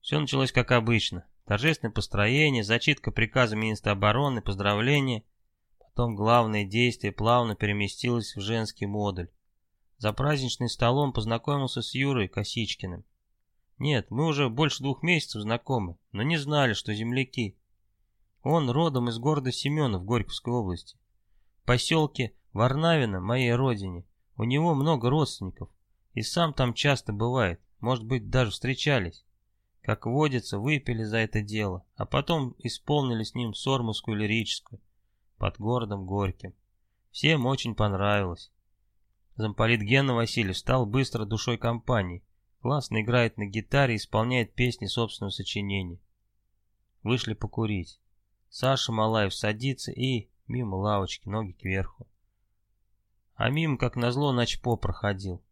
Все началось как обычно. Торжественное построение, зачитка приказа министра обороны, поздравления – Потом главное действие плавно переместилось в женский модуль. За праздничным столом познакомился с Юрой Косичкиным. Нет, мы уже больше двух месяцев знакомы, но не знали, что земляки. Он родом из города Семенов Горьковской области. В поселке Варнавино, моей родине, у него много родственников, и сам там часто бывает, может быть, даже встречались. Как водится, выпили за это дело, а потом исполнили с ним сормовскую лирическую под городом Горьким. Всем очень понравилось. Замполит Гена Васильев стал быстро душой компании. Классно играет на гитаре и исполняет песни собственного сочинения. Вышли покурить. Саша Малаев садится и, мимо лавочки, ноги кверху. А мимо, как назло, начпо проходил.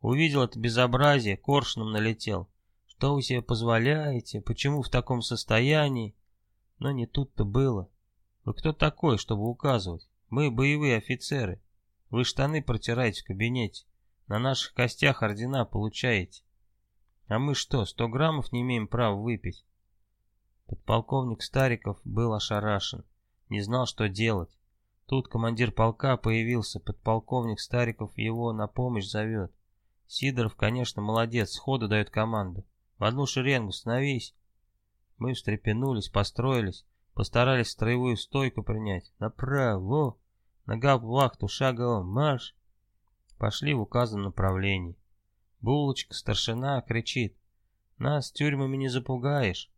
Увидел это безобразие, коршуном налетел. Что вы себе позволяете? Почему в таком состоянии? Но не тут-то было. Вы кто такой, чтобы указывать? Мы боевые офицеры. Вы штаны протираете в кабинете. На наших костях ордена получаете. А мы что, сто граммов не имеем права выпить? Подполковник Стариков был ошарашен. Не знал, что делать. Тут командир полка появился, подполковник Стариков его на помощь зовет. Сидоров, конечно, молодец, сходу дает команду. В одну шеренгу становись. Мы встрепенулись, построились, постарались строевую стойку принять. Направо, нога в вахту, шагово, марш. Пошли в указанном направлении. Булочка, старшина, кричит. Нас тюрьмами не запугаешь.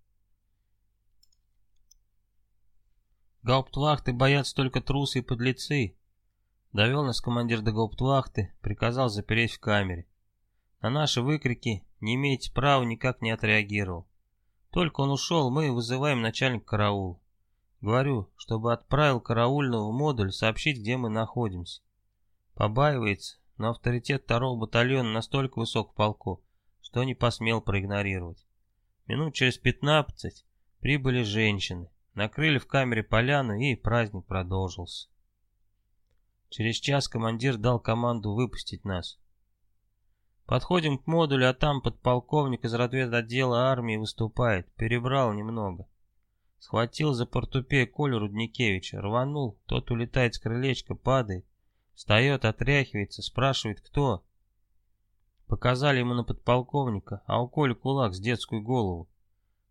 Гауптвахты боятся только трусы и подлецы. Довел нас командир до гауптвахты, приказал запереть в камере. На наши выкрики «не имеете права» никак не отреагировал. Только он ушел, мы вызываем начальника караула. Говорю, чтобы отправил караульного в модуль сообщить, где мы находимся. Побаивается, но авторитет второго батальона настолько высок в полку, что не посмел проигнорировать. Минут через пятнадцать прибыли женщины, накрыли в камере поляну и праздник продолжился. Через час командир дал команду выпустить нас. Подходим к модулю, а там подполковник из разведотдела армии выступает. Перебрал немного. Схватил за портупей Колю Рудникевича, рванул, тот улетает с крылечка, падает. Встает, отряхивается, спрашивает, кто. Показали ему на подполковника, а у Коли кулак с детскую голову.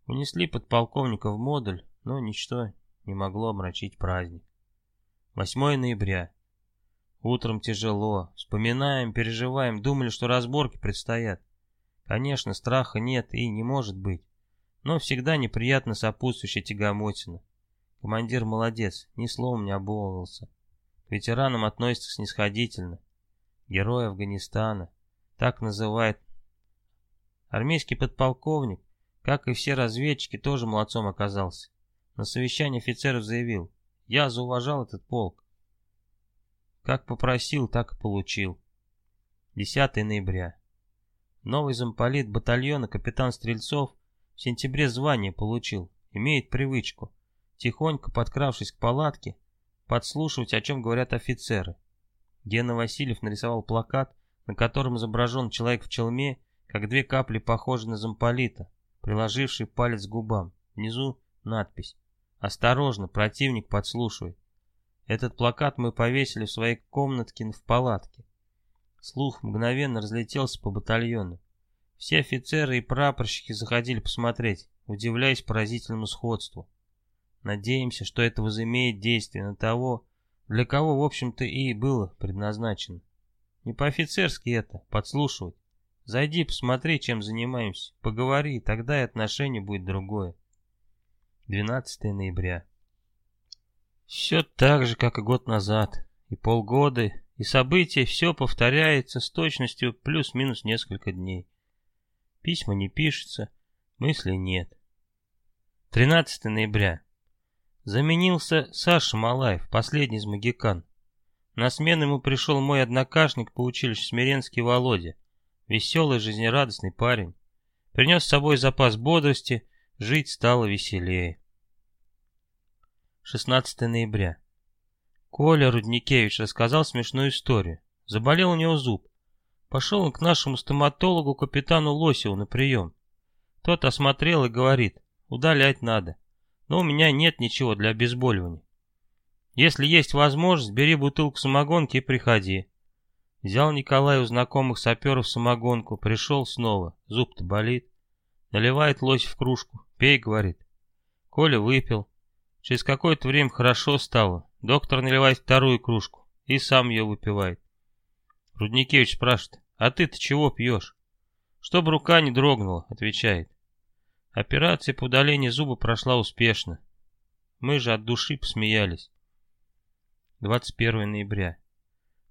Унесли подполковника в модуль, но ничто не могло омрачить праздник. 8 ноября. Утром тяжело. Вспоминаем, переживаем, думали, что разборки предстоят. Конечно, страха нет и не может быть. Но всегда неприятно сопутствующая тягомотина. Командир молодец, ни словом не оболвался. К ветеранам относится снисходительно. Герой Афганистана. Так называет. Армейский подполковник, как и все разведчики, тоже молодцом оказался. На совещании офицеров заявил, я зауважал этот полк. Как попросил, так и получил. 10 ноября. Новый замполит батальона капитан Стрельцов в сентябре звание получил. Имеет привычку, тихонько подкравшись к палатке, подслушивать, о чем говорят офицеры. Гена Васильев нарисовал плакат, на котором изображен человек в челме, как две капли похожи на замполита, приложивший палец к губам. Внизу надпись «Осторожно, противник подслушивает». Этот плакат мы повесили в своей комнатке в палатке. Слух мгновенно разлетелся по батальону. Все офицеры и прапорщики заходили посмотреть, удивляясь поразительному сходству. Надеемся, что это возымеет действие на того, для кого, в общем-то, и было предназначено. Не по-офицерски это, подслушивать. Зайди, посмотри, чем занимаемся, поговори, тогда и отношение будет другое. 12 ноября. Все так же, как и год назад, и полгода, и события, все повторяется с точностью плюс-минус несколько дней. Письма не пишутся, мыслей нет. 13 ноября. Заменился Саша Малаев, последний из магикан. На смену ему пришел мой однокашник по училищу Смиренский Володя, веселый, жизнерадостный парень. Принес с собой запас бодрости, жить стало веселее. 16 ноября. Коля Рудникевич рассказал смешную историю. Заболел у него зуб. Пошел он к нашему стоматологу, капитану Лосеву, на прием. Тот осмотрел и говорит, удалять надо. Но у меня нет ничего для обезболивания. Если есть возможность, бери бутылку самогонки и приходи. Взял Николай у знакомых саперов самогонку, пришел снова, зуб-то болит. Наливает Лосев в кружку, пей, говорит. Коля выпил, Через какое-то время хорошо стало. Доктор наливает вторую кружку и сам ее выпивает. Рудникевич спрашивает, а ты-то чего пьешь? Чтоб рука не дрогнула, отвечает. Операция по удалению зуба прошла успешно. Мы же от души посмеялись. 21 ноября.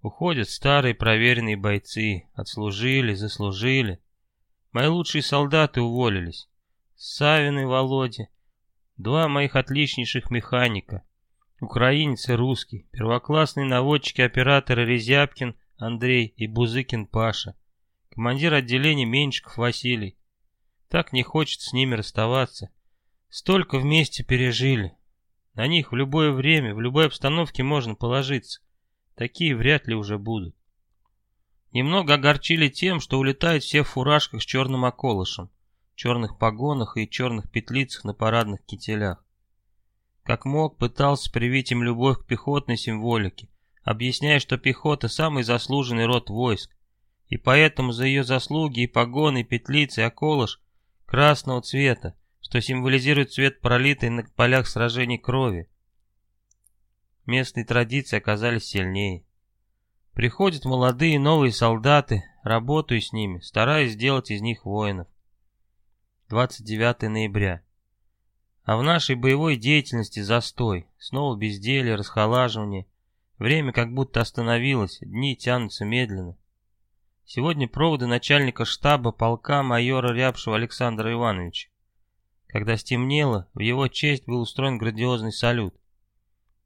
Уходят старые проверенные бойцы. Отслужили, заслужили. Мои лучшие солдаты уволились. Савин и Володя. Два моих отличнейших механика. Украинец и русский. Первоклассные наводчики-операторы Резябкин Андрей и Бузыкин Паша командир отделения Меньшиков Василий. Так не хочет с ними расставаться. Столько вместе пережили. На них в любое время, в любой обстановке можно положиться. Такие вряд ли уже будут. Немного огорчили тем, что улетают все в фуражках с черным околышем, черных погонах и черных петлицах на парадных кителях. Как мог, пытался привить им любовь к пехотной символике, объясняя, что пехота – самый заслуженный род войск, и поэтому за ее заслуги и погоны, и петлицы, и околыш красного цвета, что символизирует цвет пролитой на полях сражений крови. Местные традиции оказались сильнее. Приходят молодые новые солдаты, работаю с ними, стараюсь сделать из них воинов. 29 ноября. А в нашей боевой деятельности застой, снова безделье, расхолаживание. Время как будто остановилось, дни тянутся медленно. Сегодня проводы начальника штаба полка майора Рябшева Александра Ивановича. Когда стемнело, в его честь был устроен грандиозный салют.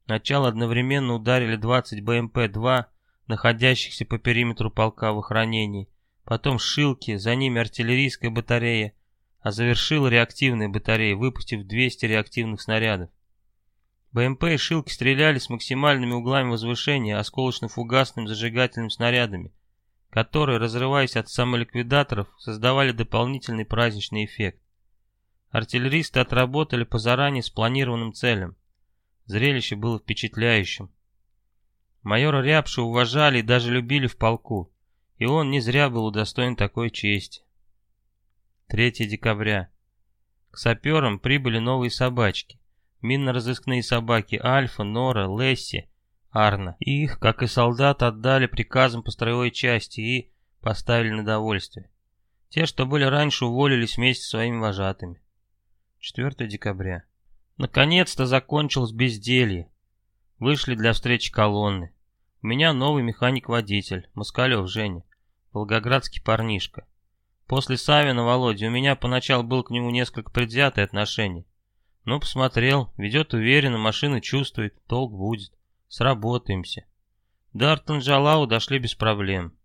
Сначала одновременно ударили 20 БМП-2, находящихся по периметру полка в охранении, потом Шилки, за ними артиллерийская батарея, а завершила реактивная батарея, выпустив 200 реактивных снарядов. БМП и Шилки стреляли с максимальными углами возвышения осколочно-фугасным зажигательными снарядами, которые, разрываясь от самоликвидаторов, создавали дополнительный праздничный эффект. Артиллеристы отработали по заранее спланированным целям. Зрелище было впечатляющим. Майора Рябша уважали и даже любили в полку, и он не зря был удостоен такой чести. 3 декабря. К саперам прибыли новые собачки. Минно-розыскные собаки Альфа, Нора, Лесси, Арна. Их, как и солдат, отдали приказам по строевой части и поставили на довольствие. Те, что были раньше, уволились вместе с своими вожатыми. 4 декабря. Наконец-то закончилось безделье. Вышли для встречи колонны. У меня новый механик-водитель, Москалев Женя, волгоградский парнишка. После Савина Володя у меня поначалу было к нему несколько предвзятое отношение. Но посмотрел, ведет уверенно, машина чувствует, толк будет. Сработаемся. До Артанджалау дошли без проблем.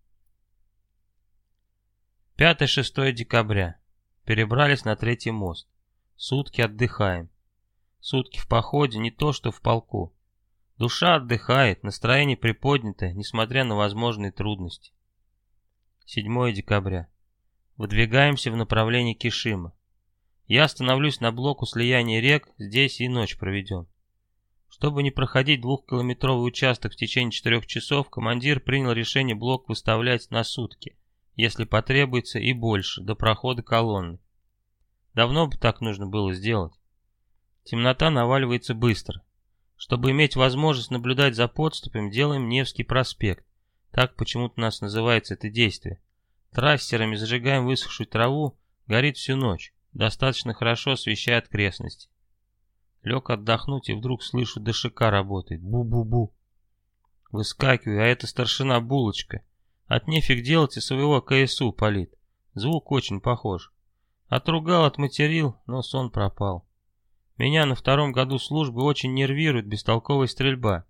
5-6 декабря. Перебрались на третий мост. Сутки отдыхаем. Сутки в походе не то, что в полку. Душа отдыхает, настроение приподнятое, несмотря на возможные трудности. 7 декабря. Выдвигаемся в направлении Кишима. Я остановлюсь на блоку слияния рек, здесь и ночь проведем. Чтобы не проходить двухкилометровый участок в течение четырех часов, командир принял решение блок выставлять на сутки, если потребуется и больше, до прохода колонны. Давно бы так нужно было сделать. Темнота наваливается быстро. Чтобы иметь возможность наблюдать за подступом, делаем Невский проспект. Так почему-то нас называется это действие. Трассерами зажигаем высохшую траву, горит всю ночь, достаточно хорошо освещает окрестности. Лег отдохнуть и вдруг слышу, ДШК работает. Бу-бу-бу. Выскакиваю, а это старшина Булочка. От нефиг делать и своего КСУ палит. Звук очень похож. Отругал, отматерил, но сон пропал. Меня на втором году службы очень нервирует бестолковая стрельба.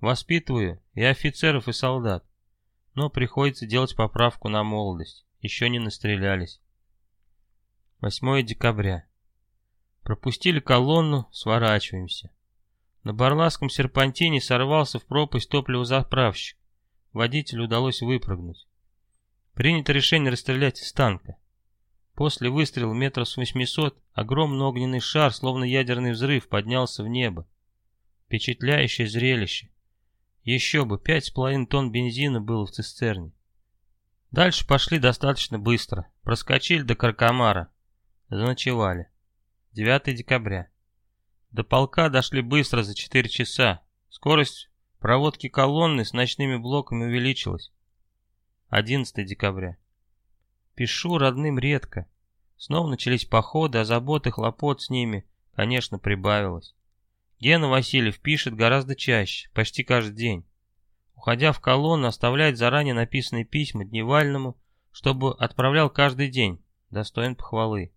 Воспитываю и офицеров, и солдат. Но приходится делать поправку на молодость. Еще не настрелялись. 8 декабря. Пропустили колонну, сворачиваемся. На Барласском серпантине сорвался в пропасть топливозаправщик. Водителю удалось выпрыгнуть. Принято решение расстрелять из танка. После выстрела метров с 800 огромный огненный шар, словно ядерный взрыв, поднялся в небо. Впечатляющее зрелище. Еще бы, пять с половиной тонн бензина было в цистерне. Дальше пошли достаточно быстро. Проскочили до Каркамара. Заночевали. 9 декабря. До полка дошли быстро за 4 часа. Скорость проводки колонны с ночными блоками увеличилась. 11 декабря. Пишу родным редко. Снова начались походы, а забот и хлопот с ними, конечно, прибавилось. Гена Васильев пишет гораздо чаще, почти каждый день. Уходя в колонну, оставляет заранее написанные письма Дневальному, чтобы отправлял каждый день, достоин похвалы.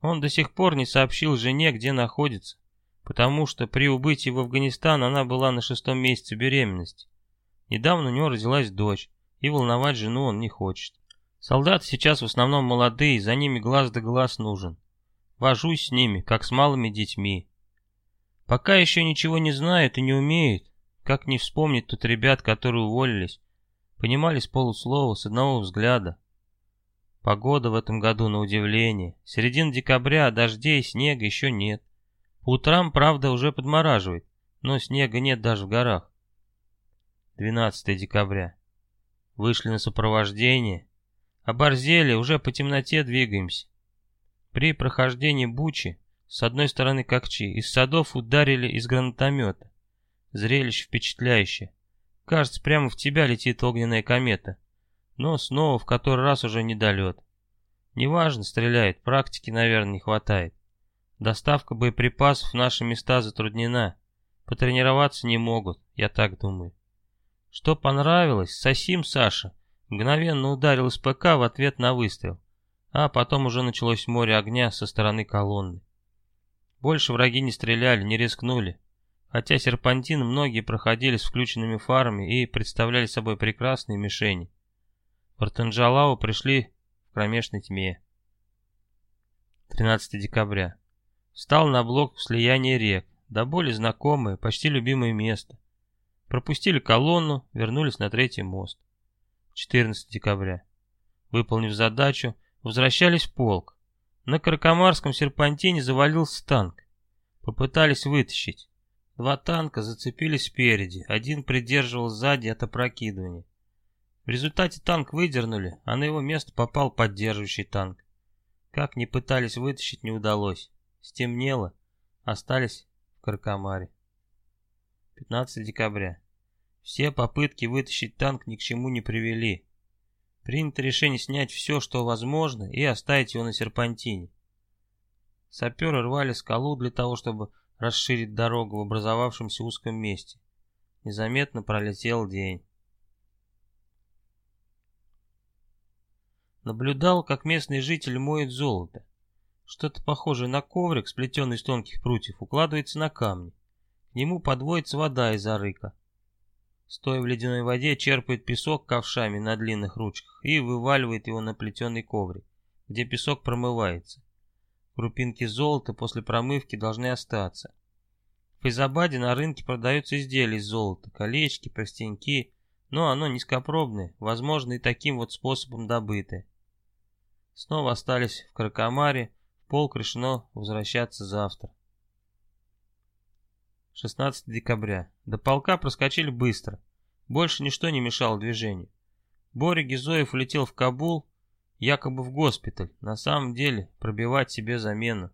Он до сих пор не сообщил жене, где находится, потому что при убытии в Афганистан она была на шестом месяце беременности. Недавно у него родилась дочь, и волновать жену он не хочет. Солдаты сейчас в основном молодые, за ними глаз да глаз нужен. Вожусь с ними, как с малыми детьми. Пока еще ничего не знают и не умеют, как не вспомнить тут ребят, которые уволились, понимали с полуслова, с одного взгляда. Погода в этом году на удивление. Середина декабря, а дождей, снега еще нет. По утрам, правда, уже подмораживает, но снега нет даже в горах. 12 декабря. Вышли на сопровождение, Оборзели, уже по темноте двигаемся. При прохождении Бучи с одной стороны Кокчи из садов ударили из гранатомета. Зрелище впечатляющее. Кажется, прямо в тебя летит огненная комета. Но снова в который раз уже недолет. Неважно, стреляет, практики, наверное, не хватает. Доставка боеприпасов в наши места затруднена. Потренироваться не могут, я так думаю. Что понравилось, сосим, Саша. Мгновенно ударил из ПК в ответ на выстрел, а потом уже началось море огня со стороны колонны. Больше враги не стреляли, не рискнули, хотя серпантин многие проходили с включенными фарами и представляли собой прекрасные мишени. В Артанджалау пришли в кромешной тьме. 13 декабря. Встал на блок слияния рек, до боли знакомое, почти любимое место. Пропустили колонну, вернулись на третий мост. 14 декабря. Выполнив задачу, возвращались в полк. На Каракомарском серпантине завалился танк. Попытались вытащить. Два танка зацепились спереди, один придерживал сзади от опрокидывания. В результате танк выдернули, а на его место попал поддерживающий танк. Как ни пытались вытащить, не удалось. Стемнело, остались в Каркомаре. 15 декабря. Все попытки вытащить танк ни к чему не привели. Принято решение снять все, что возможно, и оставить его на серпантине. Саперы рвали скалу для того, чтобы расширить дорогу в образовавшемся узком месте. Незаметно пролетел день. Наблюдал, как местный житель моет золото. Что-то похожее на коврик, сплетенный из тонких прутьев, укладывается на камни. К нему подводится вода из арыка. Стоя в ледяной воде, черпает песок ковшами на длинных ручках и вываливает его на плетеный коврик, где песок промывается. Крупинки золота после промывки должны остаться. В Фейзабаде на рынке продаются изделия из золота, колечки, простеньки, но оно низкопробное, возможно и таким вот способом добытое. Снова остались в Кракомаре, в полк решено возвращаться завтра. 16 декабря. До полка проскочили быстро. Больше ничто не мешало движению. Боря Гизоев улетел в Кабул, якобы в госпиталь, на самом деле пробивать себе замену.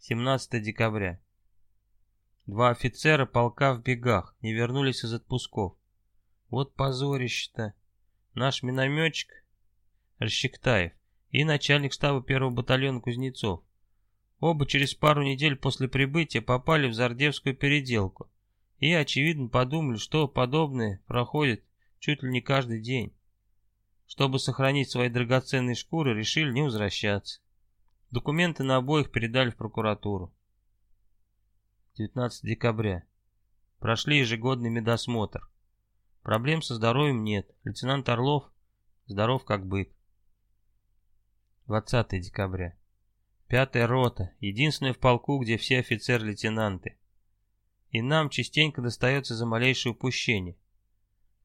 17 декабря. Два офицера полка в бегах, не вернулись из отпусков. Вот позорище-то. Наш минометчик Расщектаев и начальник штаба первого батальона Кузнецов. Оба через пару недель после прибытия попали в Зардевскую переделку и, очевидно, подумали, что подобное проходит чуть ли не каждый день. Чтобы сохранить свои драгоценные шкуры, решили не возвращаться. Документы на обоих передали в прокуратуру. 19 декабря. Прошли ежегодный медосмотр. Проблем со здоровьем нет. Лейтенант Орлов здоров как бык. 20 декабря. Пятая рота, единственная в полку, где все офицеры-лейтенанты. И нам частенько достается за малейшее упущение.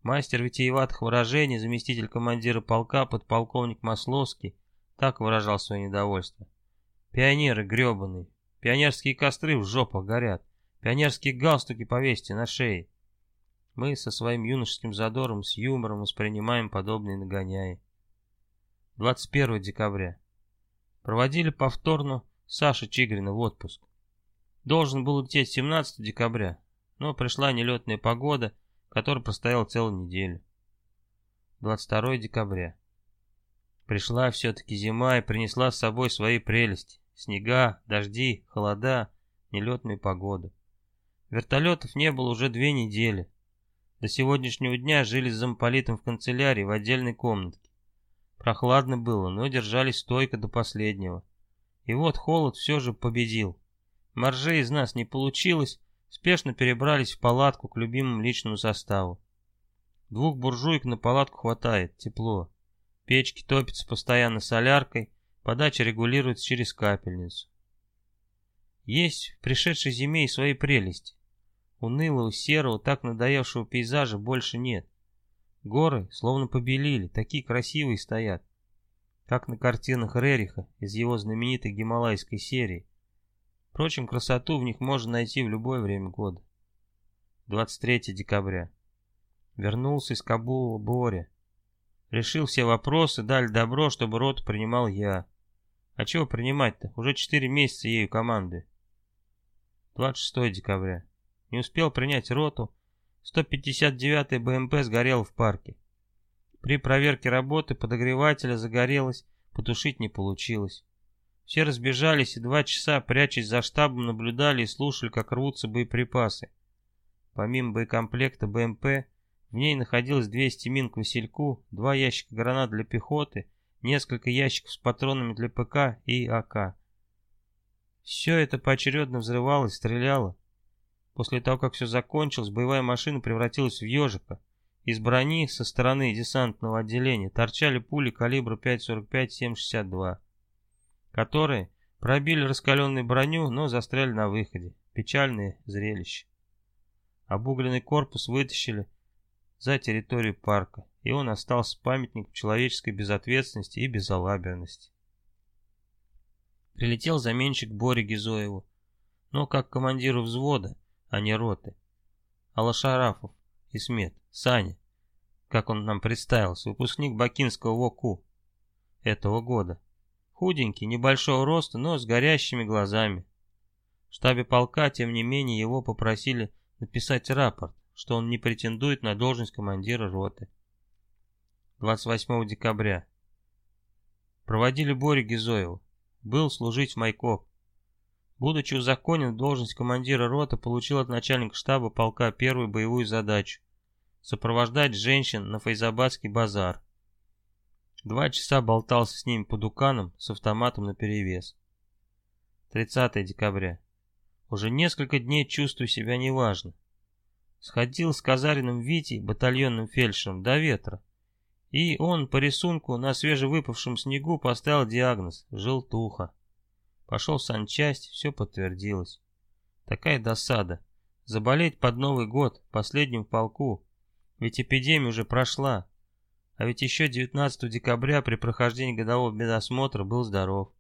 Мастер витиеватых выражений, заместитель командира полка, подполковник Масловский, так выражал свое недовольство. Пионеры гребаные, пионерские костры в жопах горят, пионерские галстуки повесьте на шее. Мы со своим юношеским задором, с юмором воспринимаем подобные нагоняи. 21 декабря. Проводили повторно Саша Чигрина в отпуск. Должен был лететь 17 декабря, но пришла нелетная погода, которая простояла целую неделю. 22 декабря. Пришла все-таки зима и принесла с собой свои прелести. Снега, дожди, холода, нелетную погоду. Вертолетов не было уже две недели. До сегодняшнего дня жили с замполитом в канцелярии в отдельной комнатке. Прохладно было, но держались стойко до последнего. И вот холод все же победил. Моржей из нас не получилось, спешно перебрались в палатку к любимому личному составу. Двух буржуек на палатку хватает, тепло. Печки топятся постоянно соляркой, подача регулируется через капельницу. Есть в пришедшей зиме и свои прелести. Унылого, серого, так надоевшего пейзажа больше нет. Горы словно побелили, такие красивые стоят. Как на картинах Рериха из его знаменитой гималайской серии. Впрочем, красоту в них можно найти в любое время года. 23 декабря. Вернулся из Кабула Боря. Решил все вопросы, дали добро, чтобы рот принимал я. А чего принимать-то? Уже четыре месяца ею команды. 26 декабря. Не успел принять роту. 159-й БМП сгорел в парке. При проверке работы подогревателя загорелось, потушить не получилось. Все разбежались и два часа, прячась за штабом, наблюдали и слушали, как рвутся боеприпасы. Помимо боекомплекта БМП, в ней находилось 200 мин к васильку, два ящика гранат для пехоты, несколько ящиков с патронами для ПК и АК. Все это поочередно взрывалось, стреляло. После того, как все закончилось, боевая машина превратилась в ежика. Из брони со стороны десантного отделения торчали пули калибра 5,45-7,62, которые пробили раскаленную броню, но застряли на выходе. Печальное зрелище. Обугленный корпус вытащили за территорию парка, и он остался памятником человеческой безответственности и безалаберности. Прилетел заменщик Боре Гизоеву, но как командиру взвода, а не роты. Алашарафов, Исмет, Саня, как он нам представился, выпускник Бакинского ВОКУ этого года. Худенький, небольшого роста, но с горящими глазами. В штабе полка, тем не менее, его попросили написать рапорт, что он не претендует на должность командира роты. 28 декабря. Проводили Борю Гизоева. Был служить в Майкоп. Будучи узаконен должность командира роты, получил от начальника штаба полка первую боевую задачу – сопровождать женщин на Файзабадский базар. Два часа болтался с ними по дуканам с автоматом наперевес. 30 декабря. Уже несколько дней чувствую себя неважно. Сходил с Казариным Витей, батальонным фельдшером, до ветра. И он по рисунку на свежевыпавшем снегу поставил диагноз – желтуха. Пошел в санчасть, все подтвердилось. Такая досада. Заболеть под Новый год, последним в полку. Ведь эпидемия уже прошла. А ведь еще 19 декабря при прохождении годового медосмотра был здоров.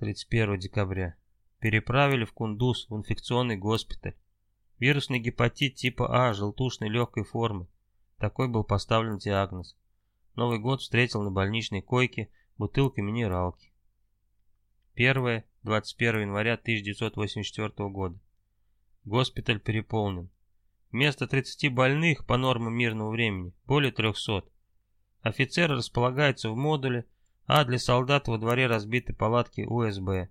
31 декабря. Переправили в Кундус, в инфекционный госпиталь. Вирусный гепатит типа А, желтушной легкой формы. Такой был поставлен диагноз. Новый год встретил на больничной койке бутылкой минералки. 1-21 января 1984 года. Госпиталь переполнен. Вместо 30 больных по нормам мирного времени более 300. Офицеры располагаются в модуле, а для солдат во дворе разбиты палатки УСБ.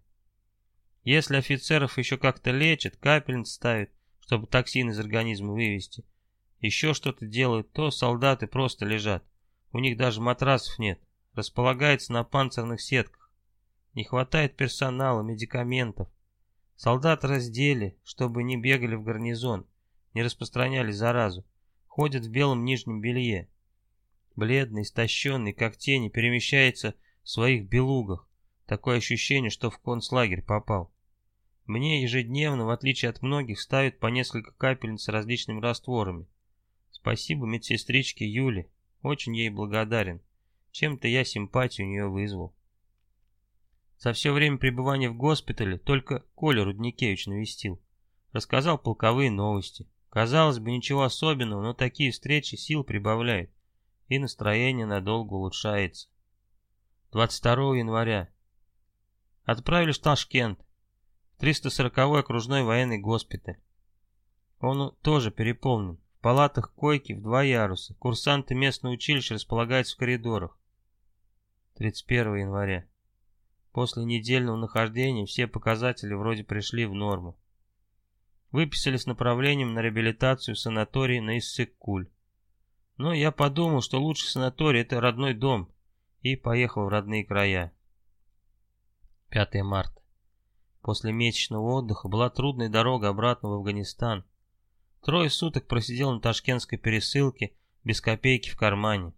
Если офицеров еще как-то лечат, капельницы ставят, чтобы токсин из организма вывести, еще что-то делают, то солдаты просто лежат. У них даже матрасов нет, располагаются на панцирных сетках. Не хватает персонала, медикаментов. Солдат раздели, чтобы не бегали в гарнизон, не распространяли заразу. Ходят в белом нижнем белье. Бледный, истощенный, как тени, перемещается в своих белугах. Такое ощущение, что в концлагерь попал. Мне ежедневно, в отличие от многих, ставят по несколько капельниц с различными растворами. Спасибо медсестричке Юле, очень ей благодарен. Чем-то я симпатию у нее вызвал. За все время пребывания в госпитале только Коля Рудникевич навестил. Рассказал полковые новости. Казалось бы, ничего особенного, но такие встречи сил прибавляют, и настроение надолго улучшается. 22 января. Отправили в Ташкент, 340-й окружной военный госпиталь. Он тоже переполнен. В палатах койки в два яруса. Курсанты местного училища располагаются в коридорах. 31 января. После недельного нахождения все показатели вроде пришли в норму. Выписали с направлением на реабилитацию в санаторий на Иссык-Куль. Но я подумал, что лучший санаторий это родной дом, и поехал в родные края. 5 марта. После месячного отдыха была трудная дорога обратно в Афганистан. Трое суток просидел на ташкентской пересылке без копейки в кармане.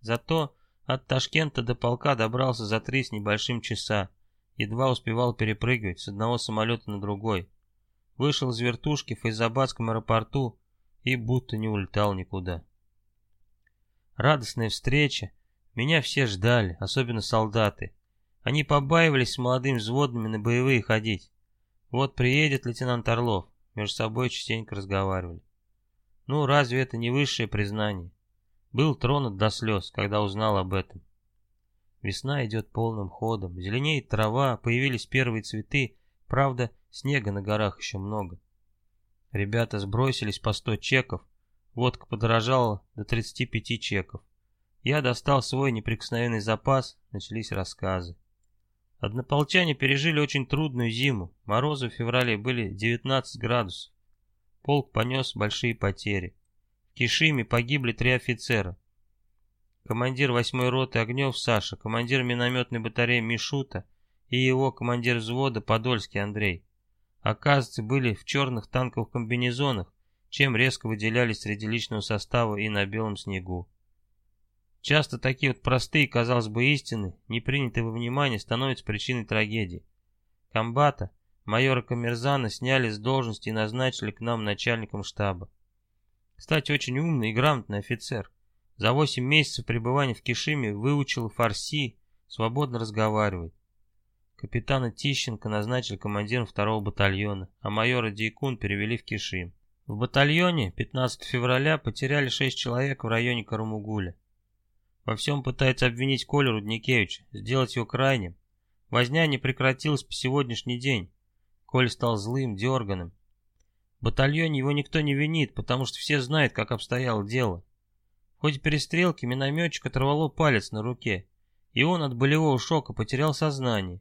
Зато от Ташкента до полка добрался за три с небольшим часа. Едва успевал перепрыгивать с одного самолета на другой. Вышел из вертушки в Файзабадском аэропорту и будто не улетал никуда. Радостная встреча. Меня все ждали, особенно солдаты. Они побаивались с молодыми взводными на боевые ходить. Вот приедет лейтенант Орлов. Между собой частенько разговаривали. Ну, разве это не высшее признание? Был тронут до слез, когда узнал об этом. Весна идет полным ходом, зеленеет трава, появились первые цветы, правда, снега на горах еще много. Ребята сбросились по сто чеков, водка подорожала до 35 чеков. Я достал свой неприкосновенный запас, начались рассказы. Однополчане пережили очень трудную зиму, морозы в феврале были 19 градусов. Полк понес большие потери. Кишиме погибли три офицера. Командир 8-й роты Огнев Саша, командир минометной батареи Мишута и его командир взвода Подольский Андрей. Оказывается, были в черных танковых комбинезонах, чем резко выделялись среди личного состава и на белом снегу. Часто такие вот простые, казалось бы, истины, не принятые во внимание, становятся причиной трагедии. Комбата, майора Камерзана, сняли с должности и назначили к нам начальником штаба. Кстати, очень умный и грамотный офицер. За 8 месяцев пребывания в Кишиме выучил фарси, свободно разговаривает. Капитана Тищенко назначили командиром второго батальона, а майора Дейкун перевели в Кишим. В батальоне 15 февраля потеряли 6 человек в районе Карамугуля. Во всем пытается обвинить Колю Рудникевича, сделать его крайним. Возня не прекратилась по сегодняшний день. Коля стал злым, дерганым. Батальоне его никто не винит, потому что все знают, как обстояло дело. В ходе перестрелки минометчик оторвало палец на руке, и он от болевого шока потерял сознание.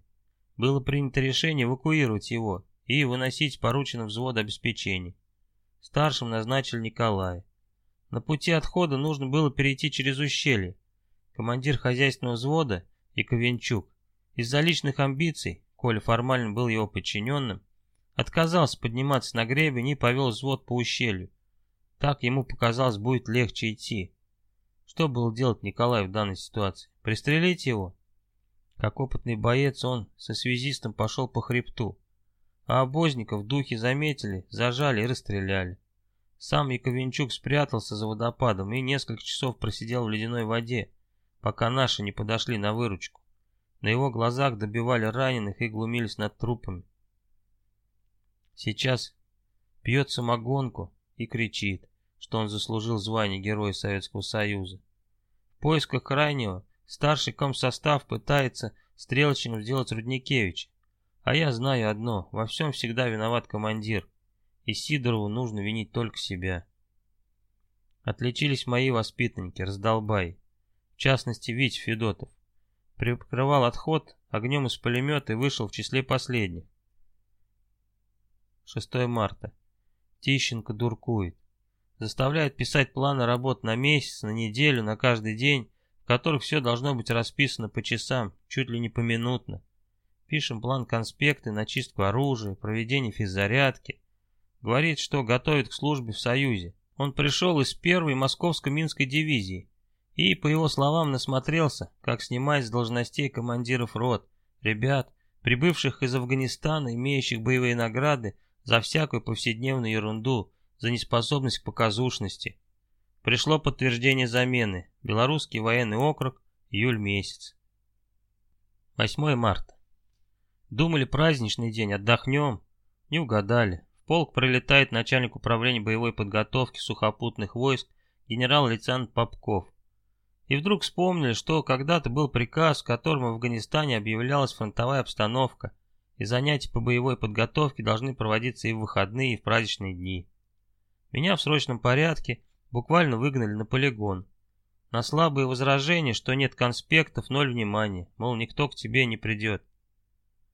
Было принято решение эвакуировать его и выносить порученным взвод обеспечения. Старшим назначили Николая. На пути отхода нужно было перейти через ущелье. Командир хозяйственного взвода Яковенчук из-за личных амбиций, Коля формально был его подчиненным, Отказался подниматься на гребень и повел взвод по ущелью. Так ему показалось, будет легче идти. Что было делать Николай в данной ситуации? Пристрелить его? Как опытный боец он со связистом пошел по хребту. А обозников духе заметили, зажали и расстреляли. Сам Яковенчук спрятался за водопадом и несколько часов просидел в ледяной воде, пока наши не подошли на выручку. На его глазах добивали раненых и глумились над трупами. Сейчас пьет самогонку и кричит, что он заслужил звание Героя Советского Союза. В поисках крайнего старший комсостав пытается стрелочным сделать Рудникевича. А я знаю одно, во всем всегда виноват командир, и Сидорову нужно винить только себя. Отличились мои воспитанники, раздолбай, в частности Витя Федотов. Прикрывал отход огнем из пулемета и вышел в числе последних. 6 марта. Тищенко дуркует. Заставляет писать планы работ на месяц, на неделю, на каждый день, в которых все должно быть расписано по часам, чуть ли не поминутно. Пишем план конспекты на чистку оружия, проведение физзарядки. Говорит, что готовит к службе в Союзе. Он пришел из первой Московско-Минской дивизии и, по его словам, насмотрелся, как снимать с должностей командиров рот, ребят, прибывших из Афганистана, имеющих боевые награды, за всякую повседневную ерунду, за неспособность к показушности. Пришло подтверждение замены. Белорусский военный округ, июль месяц. 8 марта. Думали праздничный день, отдохнем. Не угадали. В полк прилетает начальник управления боевой подготовки сухопутных войск генерал-лейтенант Попков. И вдруг вспомнили, что когда-то был приказ, в котором в Афганистане объявлялась фронтовая обстановка, и занятия по боевой подготовке должны проводиться и в выходные, и в праздничные дни. Меня в срочном порядке буквально выгнали на полигон. На слабые возражения, что нет конспектов, ноль внимания, мол, никто к тебе не придет.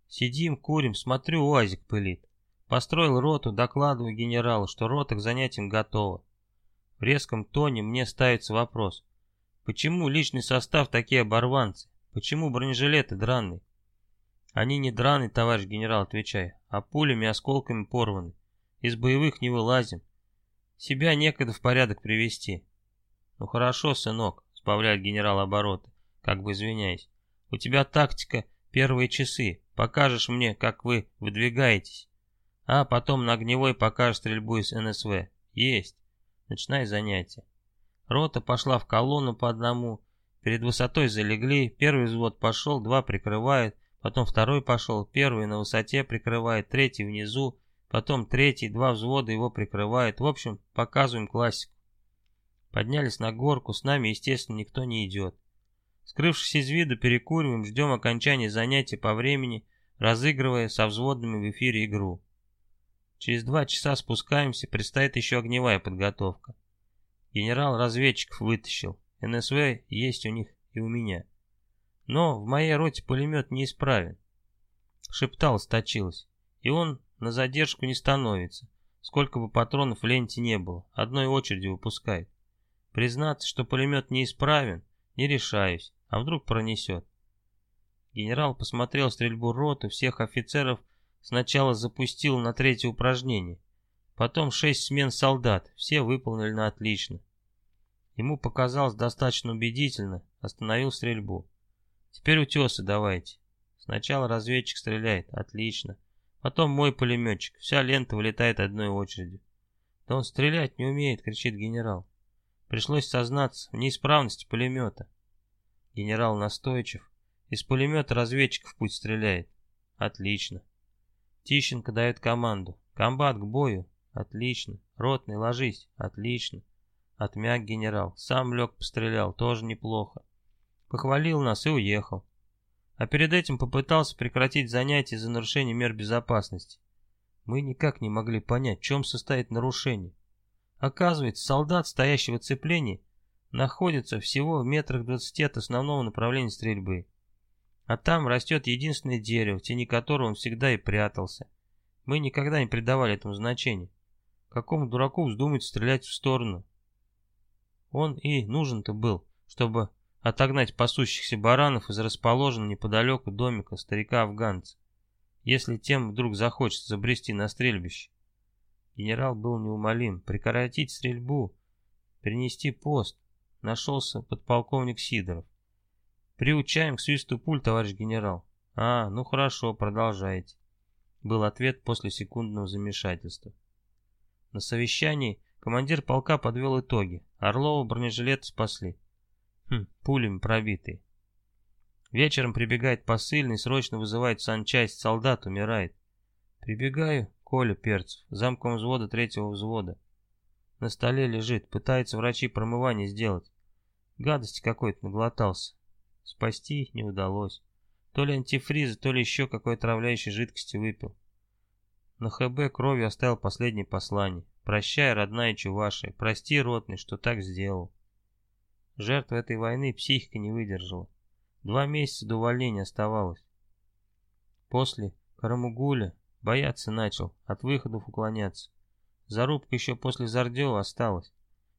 Сидим, курим, смотрю, уазик пылит. Построил роту, докладываю генералу, что рота к занятиям готова. В резком тоне мне ставится вопрос. Почему личный состав такие оборванцы? Почему бронежилеты драные? Они не драные, товарищ генерал, отвечаю, а пулями, осколками порваны. Из боевых не вылазим. Себя некогда в порядок привести. «Ну хорошо, сынок», — сбавляет генерал обороты, как бы извиняясь. «У тебя тактика первые часы. Покажешь мне, как вы выдвигаетесь. А потом на огневой покажешь стрельбу из НСВ. Есть. Начинай занятие». Рота пошла в колонну по одному. Перед высотой залегли. Первый взвод пошел, два прикрывает. Потом второй пошел. Первый на высоте прикрывает, третий внизу. Потом третий, два взвода его прикрывают. В общем, показываем классику. Поднялись на горку, с нами, естественно, никто не идет. Скрывшись из виду, перекуриваем, ждем окончания занятия по времени, разыгрывая со взводными в эфире игру. Через два часа спускаемся, предстоит еще огневая подготовка. Генерал разведчиков вытащил. НСВ есть у них и у меня. Но в моей роте пулемет неисправен. Шептал, сточилось. И он на задержку не становится. Сколько бы патронов в ленте не было, одной очереди выпускает. Признаться, что пулемет неисправен, не решаюсь, а вдруг пронесет. Генерал посмотрел стрельбу роты, всех офицеров сначала запустил на третье упражнение. Потом шесть смен солдат, все выполнили на отлично. Ему показалось достаточно убедительно, остановил стрельбу. Теперь утесы давайте. Сначала разведчик стреляет, отлично. Потом мой пулеметчик, вся лента вылетает одной очередью. Да он стрелять не умеет, кричит генерал. Пришлось сознаться в неисправности пулемета. Генерал настойчив. Из пулемета разведчик в путь стреляет. Отлично. Тищенко дает команду. Комбат к бою. Отлично. Ротный, ложись. Отлично. Отмяк генерал. Сам лег пострелял. Тоже неплохо. Похвалил нас и уехал. А перед этим попытался прекратить занятия за нарушение мер безопасности. Мы никак не могли понять, в чем состоит нарушение. Оказывается, солдат, стоящий в оцеплении, находится всего в метрах двадцати от основного направления стрельбы. А там растет единственное дерево, в тени которого он всегда и прятался. Мы никогда не придавали этому значения. Какому дураку вздумать стрелять в сторону? Он и нужен-то был, чтобы отогнать пасущихся баранов из расположенного неподалеку домика старика-афганца, если тем вдруг захочется забрести на стрельбище. Генерал был неумолим. Прекратить стрельбу, перенести пост. Нашелся подполковник Сидоров. «Приучаем к свисту пуль, товарищ генерал». «А, ну хорошо, продолжайте», — был ответ после секундного замешательства. На совещании командир полка подвел итоги. Орлова бронежилет спасли. Хм, пулями пробитые. Вечером прибегает посыльный, срочно вызывает санчасть, солдат умирает. Прибегаю, Коля Перцев, замком взвода третьего взвода. На столе лежит, пытается врачи промывание сделать. Гадости какой-то наглотался. Спасти не удалось. То ли антифриза, то ли еще какой отравляющей жидкости выпил. На ХБ кровью оставил последнее послание. Прощай, родная Чувашия, прости, ротный, что так сделал. Жертва этой войны психика не выдержала. Два месяца до увольнения оставалось. После Карамугуля Бояться начал, от выходов уклоняться. Зарубка еще после Зардева осталась.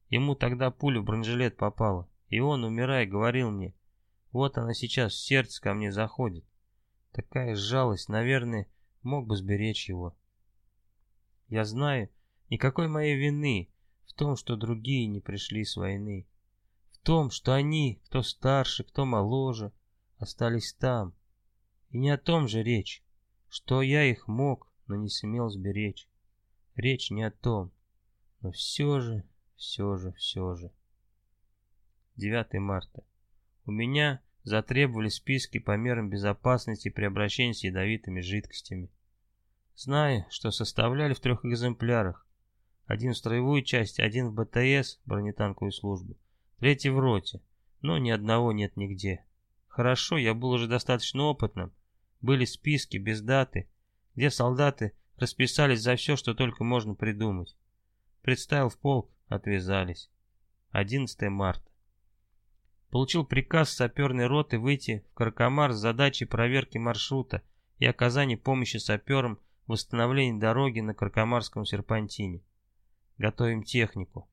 Ему тогда пуля в бронежилет попала, и он, умирая, говорил мне, вот она сейчас в сердце ко мне заходит. Такая жалость, наверное, мог бы сберечь его. Я знаю, никакой моей вины в том, что другие не пришли с войны. В том, что они, кто старше, кто моложе, остались там. И не о том же речь что я их мог, но не сумел сберечь. Речь не о том, но все же, все же, все же. 9 марта. У меня затребовали списки по мерам безопасности при обращении с ядовитыми жидкостями. Знаю, что составляли в трех экземплярах. Один в строевую часть, один в БТС, бронетанковую службу, третий в роте, но ни одного нет нигде. Хорошо, я был уже достаточно опытным, были списки без даты, где солдаты расписались за все, что только можно придумать. Представил в полк, отвязались. 11 марта. получил приказ саперной роты выйти в Каркомар с задачей проверки маршрута и оказания помощи саперам в восстановлении дороги на Каркомарском серпантине. Готовим технику.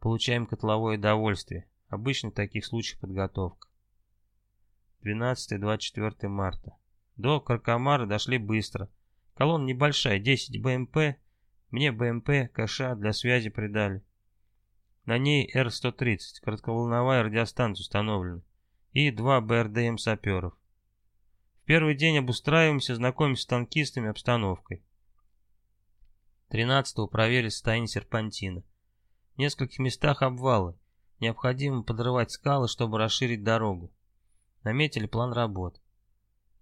Получаем котловое довольствие. Обычно в таких случаях подготовка. 12-24 марта. До Каркомара дошли быстро. Колонна небольшая, 10 БМП. Мне БМП, КШ для связи придали. На ней Р-130, коротковолновая радиостанция установлена, и два БРДМ саперов. В первый день обустраиваемся, знакомимся с танкистами, обстановкой. 13-го проверили состояние серпантина. В нескольких местах обвалы. Необходимо подрывать скалы, чтобы расширить дорогу. Наметили план работ.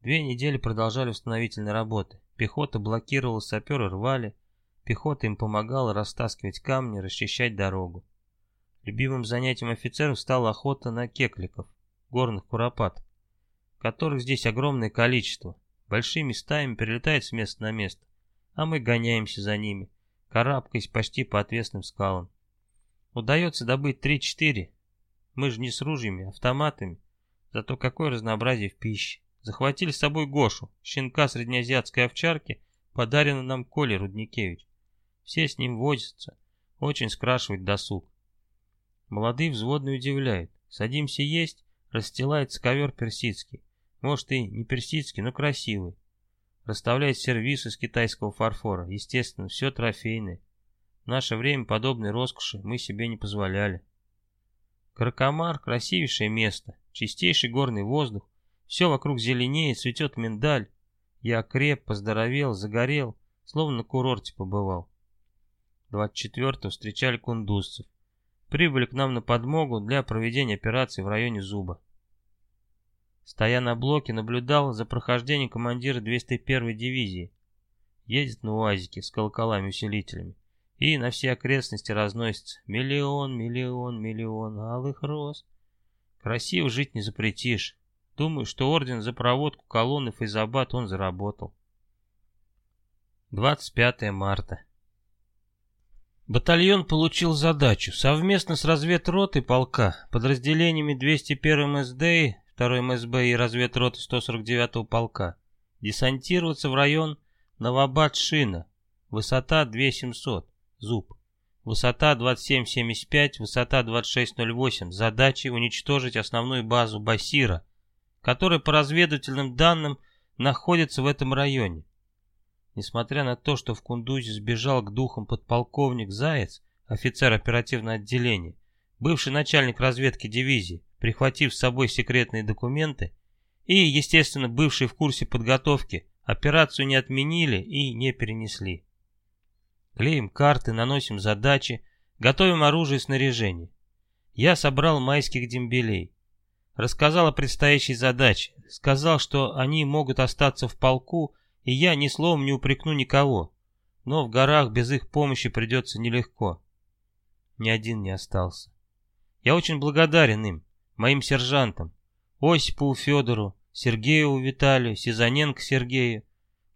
Две недели продолжали установительные работы. Пехота блокировала, саперы рвали. Пехота им помогала растаскивать камни, расчищать дорогу. Любимым занятием офицеров стала охота на кекликов, горных куропаток, которых здесь огромное количество. Большими стаями перелетает с места на место, а мы гоняемся за ними, карабкаясь почти по отвесным скалам. Удается добыть 3-4. Мы же не с ружьями, а автоматами. Зато какое разнообразие в пище. Захватили с собой Гошу, щенка среднеазиатской овчарки, подаренного нам Коля Рудникевич. Все с ним возятся, очень скрашивает досуг. Молодые взводные удивляют. Садимся есть, расстилается ковер персидский. Может и не персидский, но красивый. Расставляет сервис из китайского фарфора. Естественно, все трофейное. В наше время подобной роскоши мы себе не позволяли. Каракамар — красивейшее место, чистейший горный воздух. Все вокруг зеленеет, цветет миндаль. Я креп, поздоровел, загорел, словно на курорте побывал. 24-го встречали кундузцев прибыли к нам на подмогу для проведения операции в районе Зуба. Стоя на блоке, наблюдал за прохождением командира 201-й дивизии. Едет на УАЗике с колоколами-усилителями. И на все окрестности разносится миллион, миллион, миллион алых роз. Красиво жить не запретишь. Думаю, что орден за проводку колонны Фейзабад он заработал. 25 марта. Батальон получил задачу совместно с разведротой полка, подразделениями 201 МСД, 2 МСБ и разведроты 149 полка десантироваться в район Новобад-Шина, высота 2700, зуб, высота 2775, высота 2608, задачей уничтожить основную базу Басира, которая по разведывательным данным находится в этом районе. Несмотря на то, что в Кундузе сбежал к духам подполковник Заяц, офицер оперативного отделения, бывший начальник разведки дивизии, прихватив с собой секретные документы, и, естественно, бывший в курсе подготовки, операцию не отменили и не перенесли. Клеим карты, наносим задачи, готовим оружие и снаряжение. Я собрал майских дембелей. Рассказал о предстоящей задаче, сказал, что они могут остаться в полку и я ни словом не упрекну никого, но в горах без их помощи придется нелегко. Ни один не остался. Я очень благодарен им, моим сержантам, Осипову Федору, Сергееву Виталию, Сизаненко Сергею,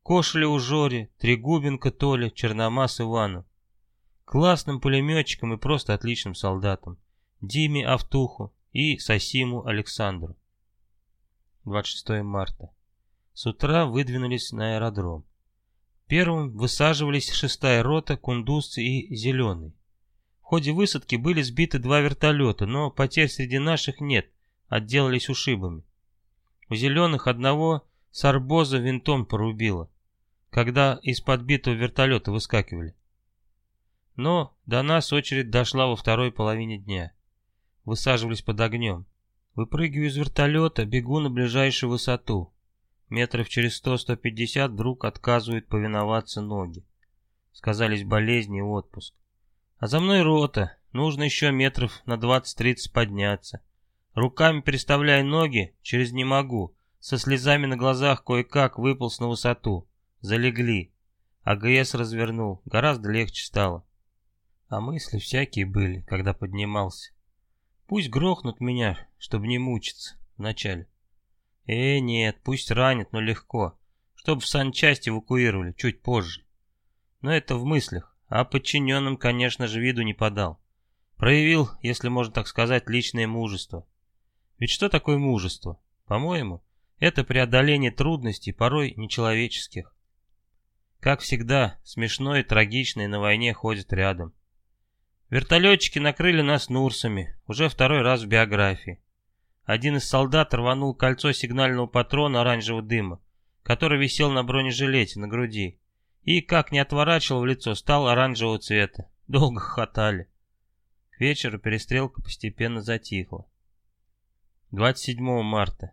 Кошелеву Жоре, Трегубенко Толе, Черномас Ивану, классным пулеметчикам и просто отличным солдатам, Диме Автуху и Сосиму Александру. 26 марта. С утра выдвинулись на аэродром. Первым высаживались шестая рота, кундузцы и зеленый. В ходе высадки были сбиты два вертолета, но потерь среди наших нет, отделались ушибами. У зеленых одного с арбоза винтом порубило, когда из подбитого вертолета выскакивали. Но до нас очередь дошла во второй половине дня. Высаживались под огнем. Выпрыгиваю из вертолета, бегу на ближайшую высоту. Метров через 100-150 вдруг отказывают повиноваться ноги. Сказались болезни и отпуск. А за мной рота, нужно еще метров на 20-30 подняться. Руками переставляя ноги, через не могу. Со слезами на глазах кое-как выполз на высоту. Залегли. АГС развернул, гораздо легче стало. А мысли всякие были, когда поднимался. Пусть грохнут меня, чтобы не мучиться вначале. Э, нет, пусть ранит, но легко. Чтобы в санчасть эвакуировали, чуть позже. Но это в мыслях, а подчиненным, конечно же, виду не подал. Проявил, если можно так сказать, личное мужество. Ведь что такое мужество? По-моему, это преодоление трудностей, порой нечеловеческих. Как всегда, смешно и трагично и на войне ходят рядом. Вертолетчики накрыли нас Нурсами, уже второй раз в биографии. Один из солдат рванул кольцо сигнального патрона оранжевого дыма, который висел на бронежилете на груди, и, как не отворачивал в лицо, стал оранжевого цвета. Долго хохотали. К вечеру перестрелка постепенно затихла. 27 марта.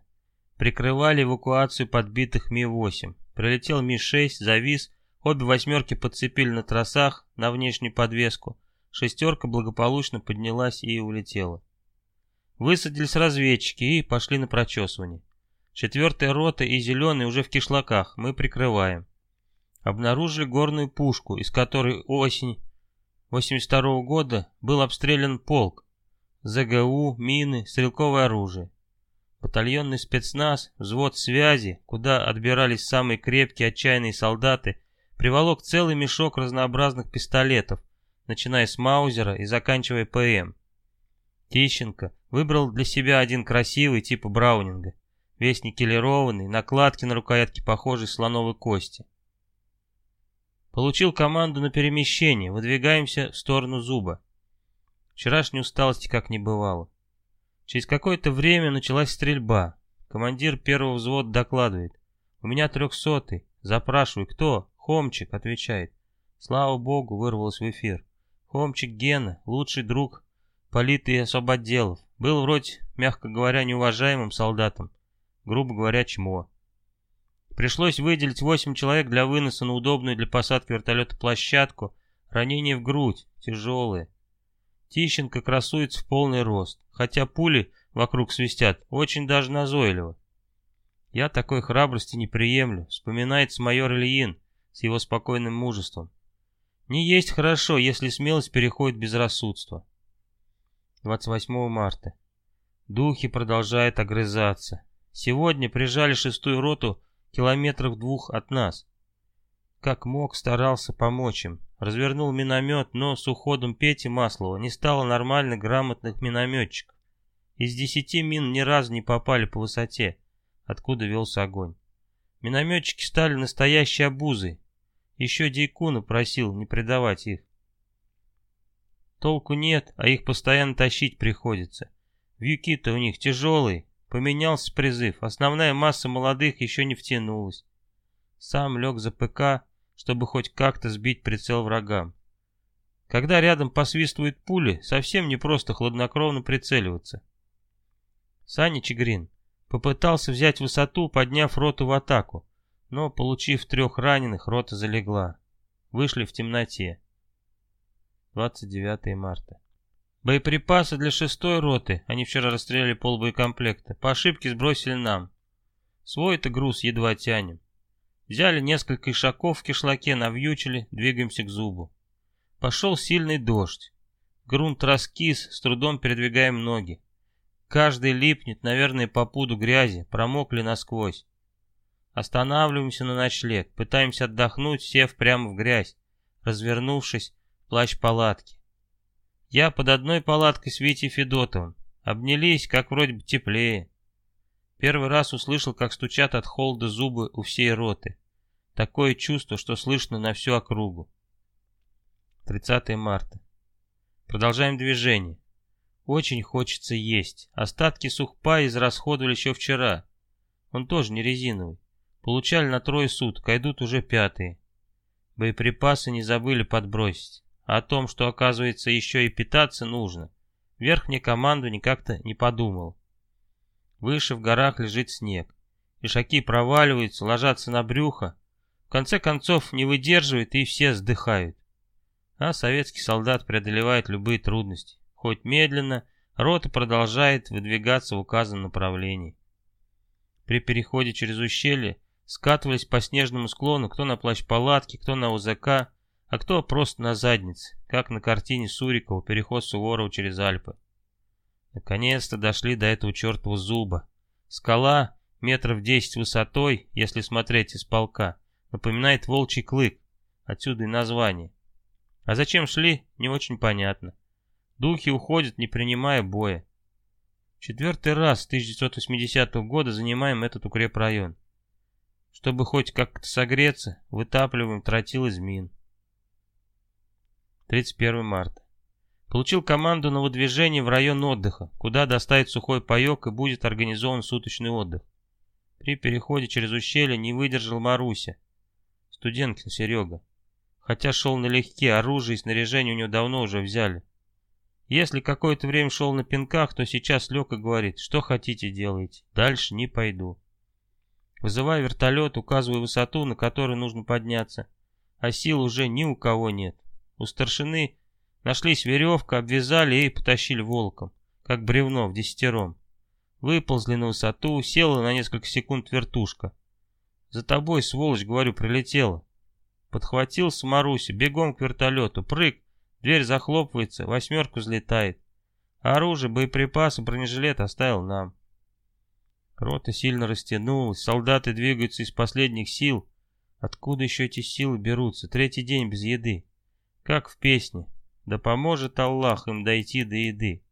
Прикрывали эвакуацию подбитых Ми-8. Прилетел Ми-6, завис, обе восьмерки подцепили на тросах на внешнюю подвеску. Шестерка благополучно поднялась и улетела. Высадились разведчики и пошли на прочесывание. Четвертая рота и зеленый уже в кишлаках, мы прикрываем. Обнаружили горную пушку, из которой осень 82 -го года был обстрелян полк. ЗГУ, мины, стрелковое оружие. Батальонный спецназ, взвод связи, куда отбирались самые крепкие отчаянные солдаты, приволок целый мешок разнообразных пистолетов, начиная с Маузера и заканчивая ПМ. Тищенко выбрал для себя один красивый, типа Браунинга, весь никелированный, накладки на рукоятке похожей слоновой кости. Получил команду на перемещение, выдвигаемся в сторону зуба. Вчерашней усталости как не бывало. Через какое-то время началась стрельба. Командир первого взвода докладывает. «У меня трехсотый. Запрашиваю, кто?» «Хомчик», — отвечает. Слава богу, вырвалось в эфир. Хомчик Гена, лучший друг политый особоотделов. Был вроде, мягко говоря, неуважаемым солдатом. Грубо говоря, чмо. Пришлось выделить восемь человек для выноса на удобную для посадки вертолета площадку. Ранения в грудь, тяжелые. Тищенко красуется в полный рост, хотя пули вокруг свистят очень даже назойливо. Я такой храбрости не приемлю, вспоминается майор Ильин с его спокойным мужеством. Не есть хорошо, если смелость переходит безрассудство. 28 марта. Духи продолжают огрызаться. Сегодня прижали шестую роту километров двух от нас. Как мог, старался помочь им. Развернул миномет, но с уходом Пети Маслова не стало нормальных грамотных минометчиков. Из десяти мин ни разу не попали по высоте, откуда велся огонь. Минометчики стали настоящей обузой. Еще Дейкуна просил не предавать их. Толку нет, а их постоянно тащить приходится. Вьюки-то у них тяжелые. Поменялся призыв, основная масса молодых еще не втянулась. Сам лег за ПК, чтобы хоть как-то сбить прицел врагам. Когда рядом посвистывают пули, совсем не просто хладнокровно прицеливаться. Саня Чигрин попытался взять высоту, подняв роту в атаку, но, получив трех раненых, рота залегла. Вышли в темноте. 29 марта. Боеприпасы для шестой роты, они вчера расстреляли полбоекомплекта, по ошибке сбросили нам. Свой-то груз едва тянем. Взяли несколько ишаков в кишлаке, навьючили, двигаемся к зубу. Пошел сильный дождь. Грунт раскис, с трудом передвигаем ноги. Каждый липнет, наверное, по пуду грязи, промокли насквозь. Останавливаемся на ночлег, пытаемся отдохнуть, сев прямо в грязь, развернувшись в плащ палатки. Я под одной палаткой с Витей Федотовым. Обнялись, как вроде бы теплее. Первый раз услышал, как стучат от холода зубы у всей роты. Такое чувство, что слышно на всю округу. 30 марта. Продолжаем движение. Очень хочется есть. Остатки сухпа израсходовали еще вчера. Он тоже не резиновый. Получали на трое суток, а идут уже пятые. Боеприпасы не забыли подбросить. А о том, что оказывается еще и питаться нужно, верхняя команда никак-то не подумала. Выше в горах лежит снег. Ишаки проваливаются, ложатся на брюхо. В конце концов не выдерживают и все сдыхают. А советский солдат преодолевает любые трудности. Хоть медленно, рота продолжает выдвигаться в указанном направлении. При переходе через ущелье скатывались по снежному склону кто на плащ палатки, кто на УЗК, а кто просто на заднице, как на картине Сурикова «Переход Суворова через Альпы». Наконец-то дошли до этого чертова зуба. Скала, метров десять высотой, если смотреть из полка, напоминает волчий клык, отсюда и название. А зачем шли, не очень понятно. Духи уходят, не принимая боя. Четвертый раз с 1980 года занимаем этот укрепрайон. Чтобы хоть как-то согреться, вытапливаем тротил из мин. 31 марта. Получил команду на выдвижение в район отдыха, куда доставить сухой паек и будет организован суточный отдых. При переходе через ущелье не выдержал Маруся. Студенткин Серега. Хотя шел налегке, оружие и снаряжение у него давно уже взяли. Если какое-то время шел на пинках, то сейчас лег говорит, что хотите делайте, дальше не пойду. Вызываю вертолет, указываю высоту, на которую нужно подняться, а сил уже ни у кого нет. У старшины нашлись веревка, обвязали и потащили волком, как бревно в десятером. Выползли на высоту, села на несколько секунд вертушка. За тобой, сволочь, говорю, прилетела. Подхватил Маруси, бегом к вертолету, прыг, Дверь захлопывается, восьмерку взлетает. оружие, боеприпасы, бронежилет оставил нам. Рота сильно растянулась, солдаты двигаются из последних сил. Откуда еще эти силы берутся? Третий день без еды. Как в песне. Да поможет Аллах им дойти до еды.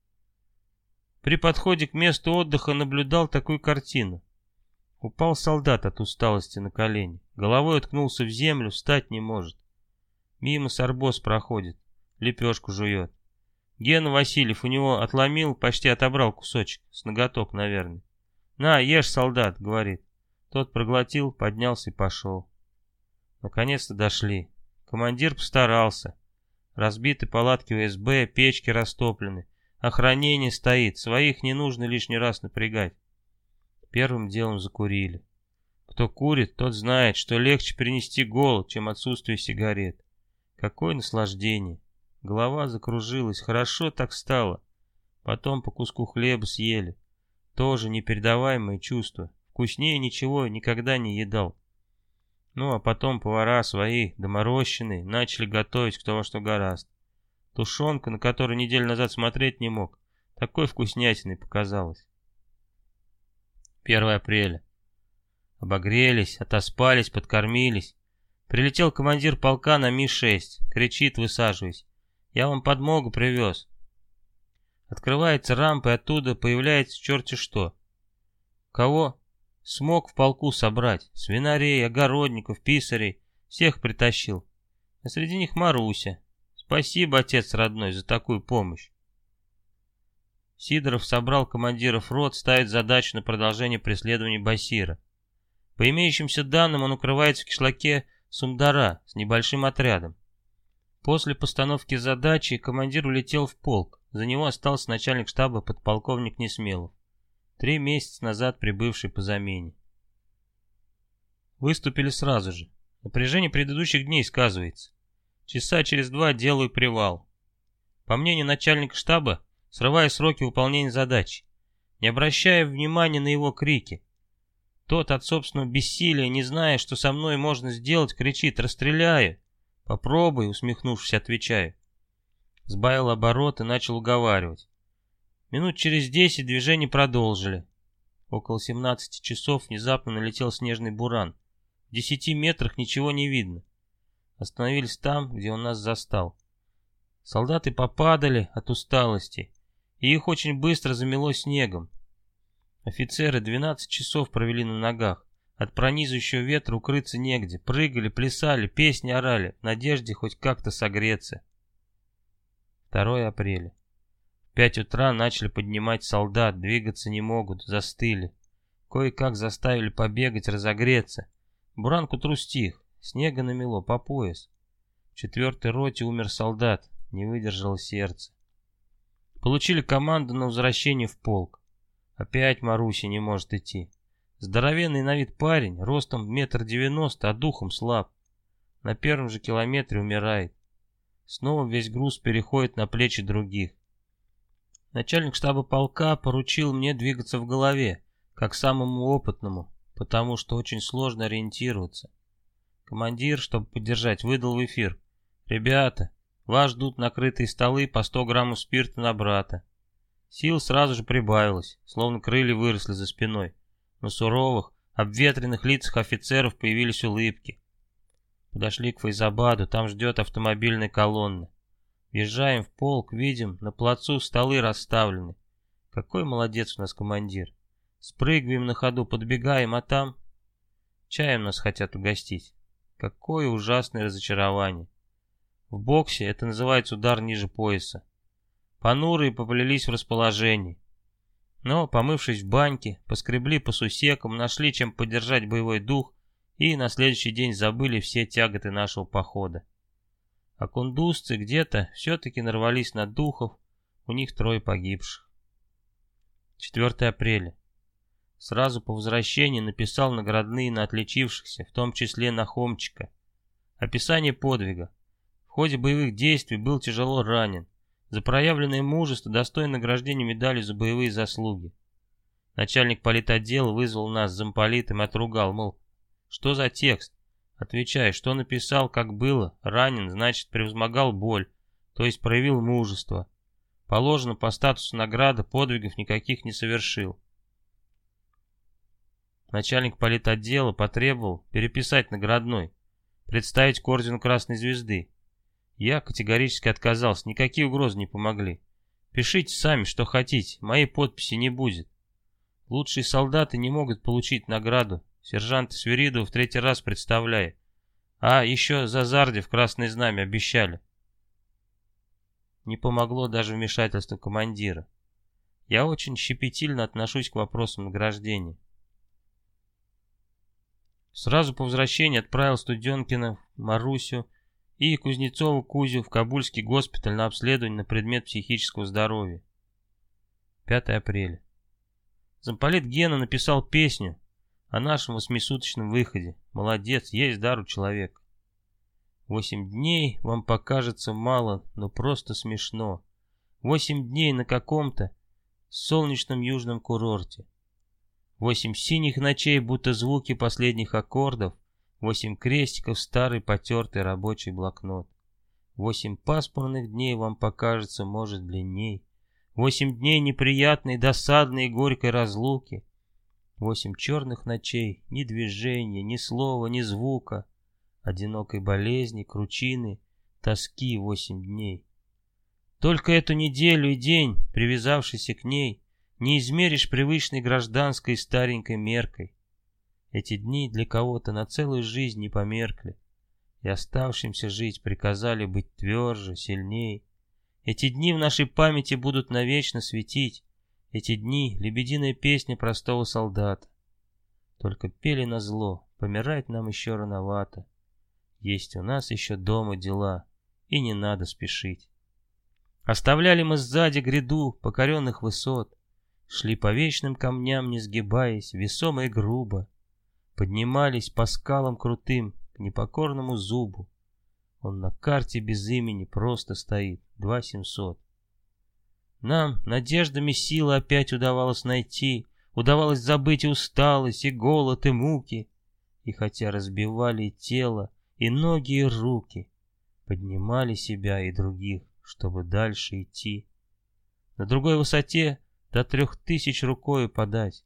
При подходе к месту отдыха наблюдал такую картину. Упал солдат от усталости на колени. Головой уткнулся в землю, встать не может. Мимо сарбос проходит лепешку жует. Гена Васильев у него отломил, почти отобрал кусочек, с ноготок, наверное. «На, ешь, солдат», — говорит. Тот проглотил, поднялся и пошел. Наконец-то дошли. Командир постарался. Разбиты палатки УСБ, печки растоплены. Охранение стоит, своих не нужно лишний раз напрягать. Первым делом закурили. Кто курит, тот знает, что легче перенести голод, чем отсутствие сигарет. Какое наслаждение. Голова закружилась, хорошо так стало. Потом по куску хлеба съели. Тоже непередаваемое чувство. Вкуснее ничего никогда не едал. Ну а потом повара свои, доморощенные, начали готовить кто во что гораст. Тушенка, на которую неделю назад смотреть не мог, такой вкуснятиной показалась. 1 апреля. Обогрелись, отоспались, подкормились. Прилетел командир полка на Ми-6, кричит, высаживаясь. Я вам подмогу привез. Открывается рампа, и оттуда появляется черти что. Кого? Смог в полку собрать. Свинарей, огородников, писарей. Всех притащил. А среди них Маруся. Спасибо, отец родной, за такую помощь. Сидоров собрал командиров рот, ставит задачу на продолжение преследования Басира. По имеющимся данным, он укрывается в кишлаке Сумдара с небольшим отрядом. После постановки задачи командир улетел в полк. За него остался начальник штаба подполковник Несмелов, три месяца назад прибывший по замене. Выступили сразу же. Напряжение предыдущих дней сказывается. Часа через два делаю привал. По мнению начальника штаба, срывая сроки выполнения задач, не обращая внимания на его крики. Тот от собственного бессилия, не зная, что со мной можно сделать, кричит «Расстреляю!» «Попробуй», — усмехнувшись, отвечаю. Сбавил оборот и начал уговаривать. Минут через десять движение продолжили. Около 17 часов внезапно налетел снежный буран. В десяти метрах ничего не видно. Остановились там, где он нас застал. Солдаты попадали от усталости, и их очень быстро замело снегом. Офицеры 12 часов провели на ногах. От пронизывающего ветра укрыться негде. Прыгали, плясали, песни орали, в надежде хоть как-то согреться. 2 апреля. Пять утра начали поднимать солдат, двигаться не могут, застыли. Кое-как заставили побегать, разогреться. Буран к утру стих, снега намело по пояс. В четвертой роте умер солдат, не выдержало сердце. Получили команду на возвращение в полк. Опять Маруся не может идти. Здоровенный на вид парень, ростом метр девяносто, а духом слаб. На первом же километре умирает. Снова весь груз переходит на плечи других. Начальник штаба полка поручил мне двигаться в голове, как самому опытному, потому что очень сложно ориентироваться. Командир, чтобы поддержать, выдал в эфир. «Ребята, вас ждут накрытые столы по 100 граммов спирта на брата». Сил сразу же прибавилось, словно крылья выросли за спиной. На суровых, обветренных лицах офицеров появились улыбки. Подошли к Файзабаду, там ждет автомобильная колонна. Въезжаем в полк, видим, на плацу столы расставлены. Какой молодец у нас командир. Спрыгиваем на ходу, подбегаем, а там... Чаем нас хотят угостить. Какое ужасное разочарование. В боксе это называется удар ниже пояса. Понурые поплелись в расположении. Но, помывшись в баньке, поскребли по сусекам, нашли чем поддержать боевой дух и на следующий день забыли все тяготы нашего похода. А кундузцы где-то все-таки нарвались на духов, у них трое погибших. 4 апреля. Сразу по возвращении написал наградные на отличившихся, в том числе на Хомчика. Описание подвига. В ходе боевых действий был тяжело ранен. За проявленное мужество достоин награждения медалью за боевые заслуги. Начальник политотдела вызвал нас с замполитом и отругал, мол, что за текст? Отвечай, что написал, как было, ранен, значит, превозмогал боль, то есть проявил мужество. Положено по статусу награды, подвигов никаких не совершил. Начальник политотдела потребовал переписать наградной, представить к ордену Красной Звезды. Я категорически отказался, никакие угрозы не помогли. Пишите сами, что хотите, моей подписи не будет. Лучшие солдаты не могут получить награду. Сержант Свиридов в третий раз представляет. А еще за Зарде в Красное Знамя обещали. Не помогло даже вмешательство командира. Я очень щепетильно отношусь к вопросам награждения. Сразу по возвращении отправил Студенкина, Марусю и Кузнецову Кузю в Кабульский госпиталь на обследование на предмет психического здоровья. 5 апреля. Замполит Гена написал песню о нашем восьмисуточном выходе. Молодец, есть дар у человека. Восемь дней вам покажется мало, но просто смешно. Восемь дней на каком-то солнечном южном курорте. Восемь синих ночей, будто звуки последних аккордов. Восемь крестиков, старый потертый рабочий блокнот. Восемь пасмурных дней вам покажется, может, длинней. Восемь дней неприятной, досадной и горькой разлуки. Восемь черных ночей, ни движения, ни слова, ни звука одинокой болезни, кручины, тоски восемь дней. Только эту неделю и день, привязавшийся к ней, не измеришь привычной гражданской старенькой меркой. Эти дни для кого-то на целую жизнь не померкли, и оставшимся жить приказали быть тверже, сильней. Эти дни в нашей памяти будут навечно светить, эти дни — лебединая песня простого солдата. Только пели на зло, помирать нам еще рановато. Есть у нас еще дома дела, и не надо спешить. Оставляли мы сзади гряду покоренных высот, Шли по вечным камням, не сгибаясь, весомо и грубо, Поднимались по скалам крутым к непокорному зубу. Он на карте без имени просто стоит, два семьсот. Нам надеждами силы опять удавалось найти, Удавалось забыть и усталость, и голод, и муки. И хотя разбивали тело, и ноги, и руки поднимали себя и других, чтобы дальше идти. На другой высоте до трех тысяч рукой подать.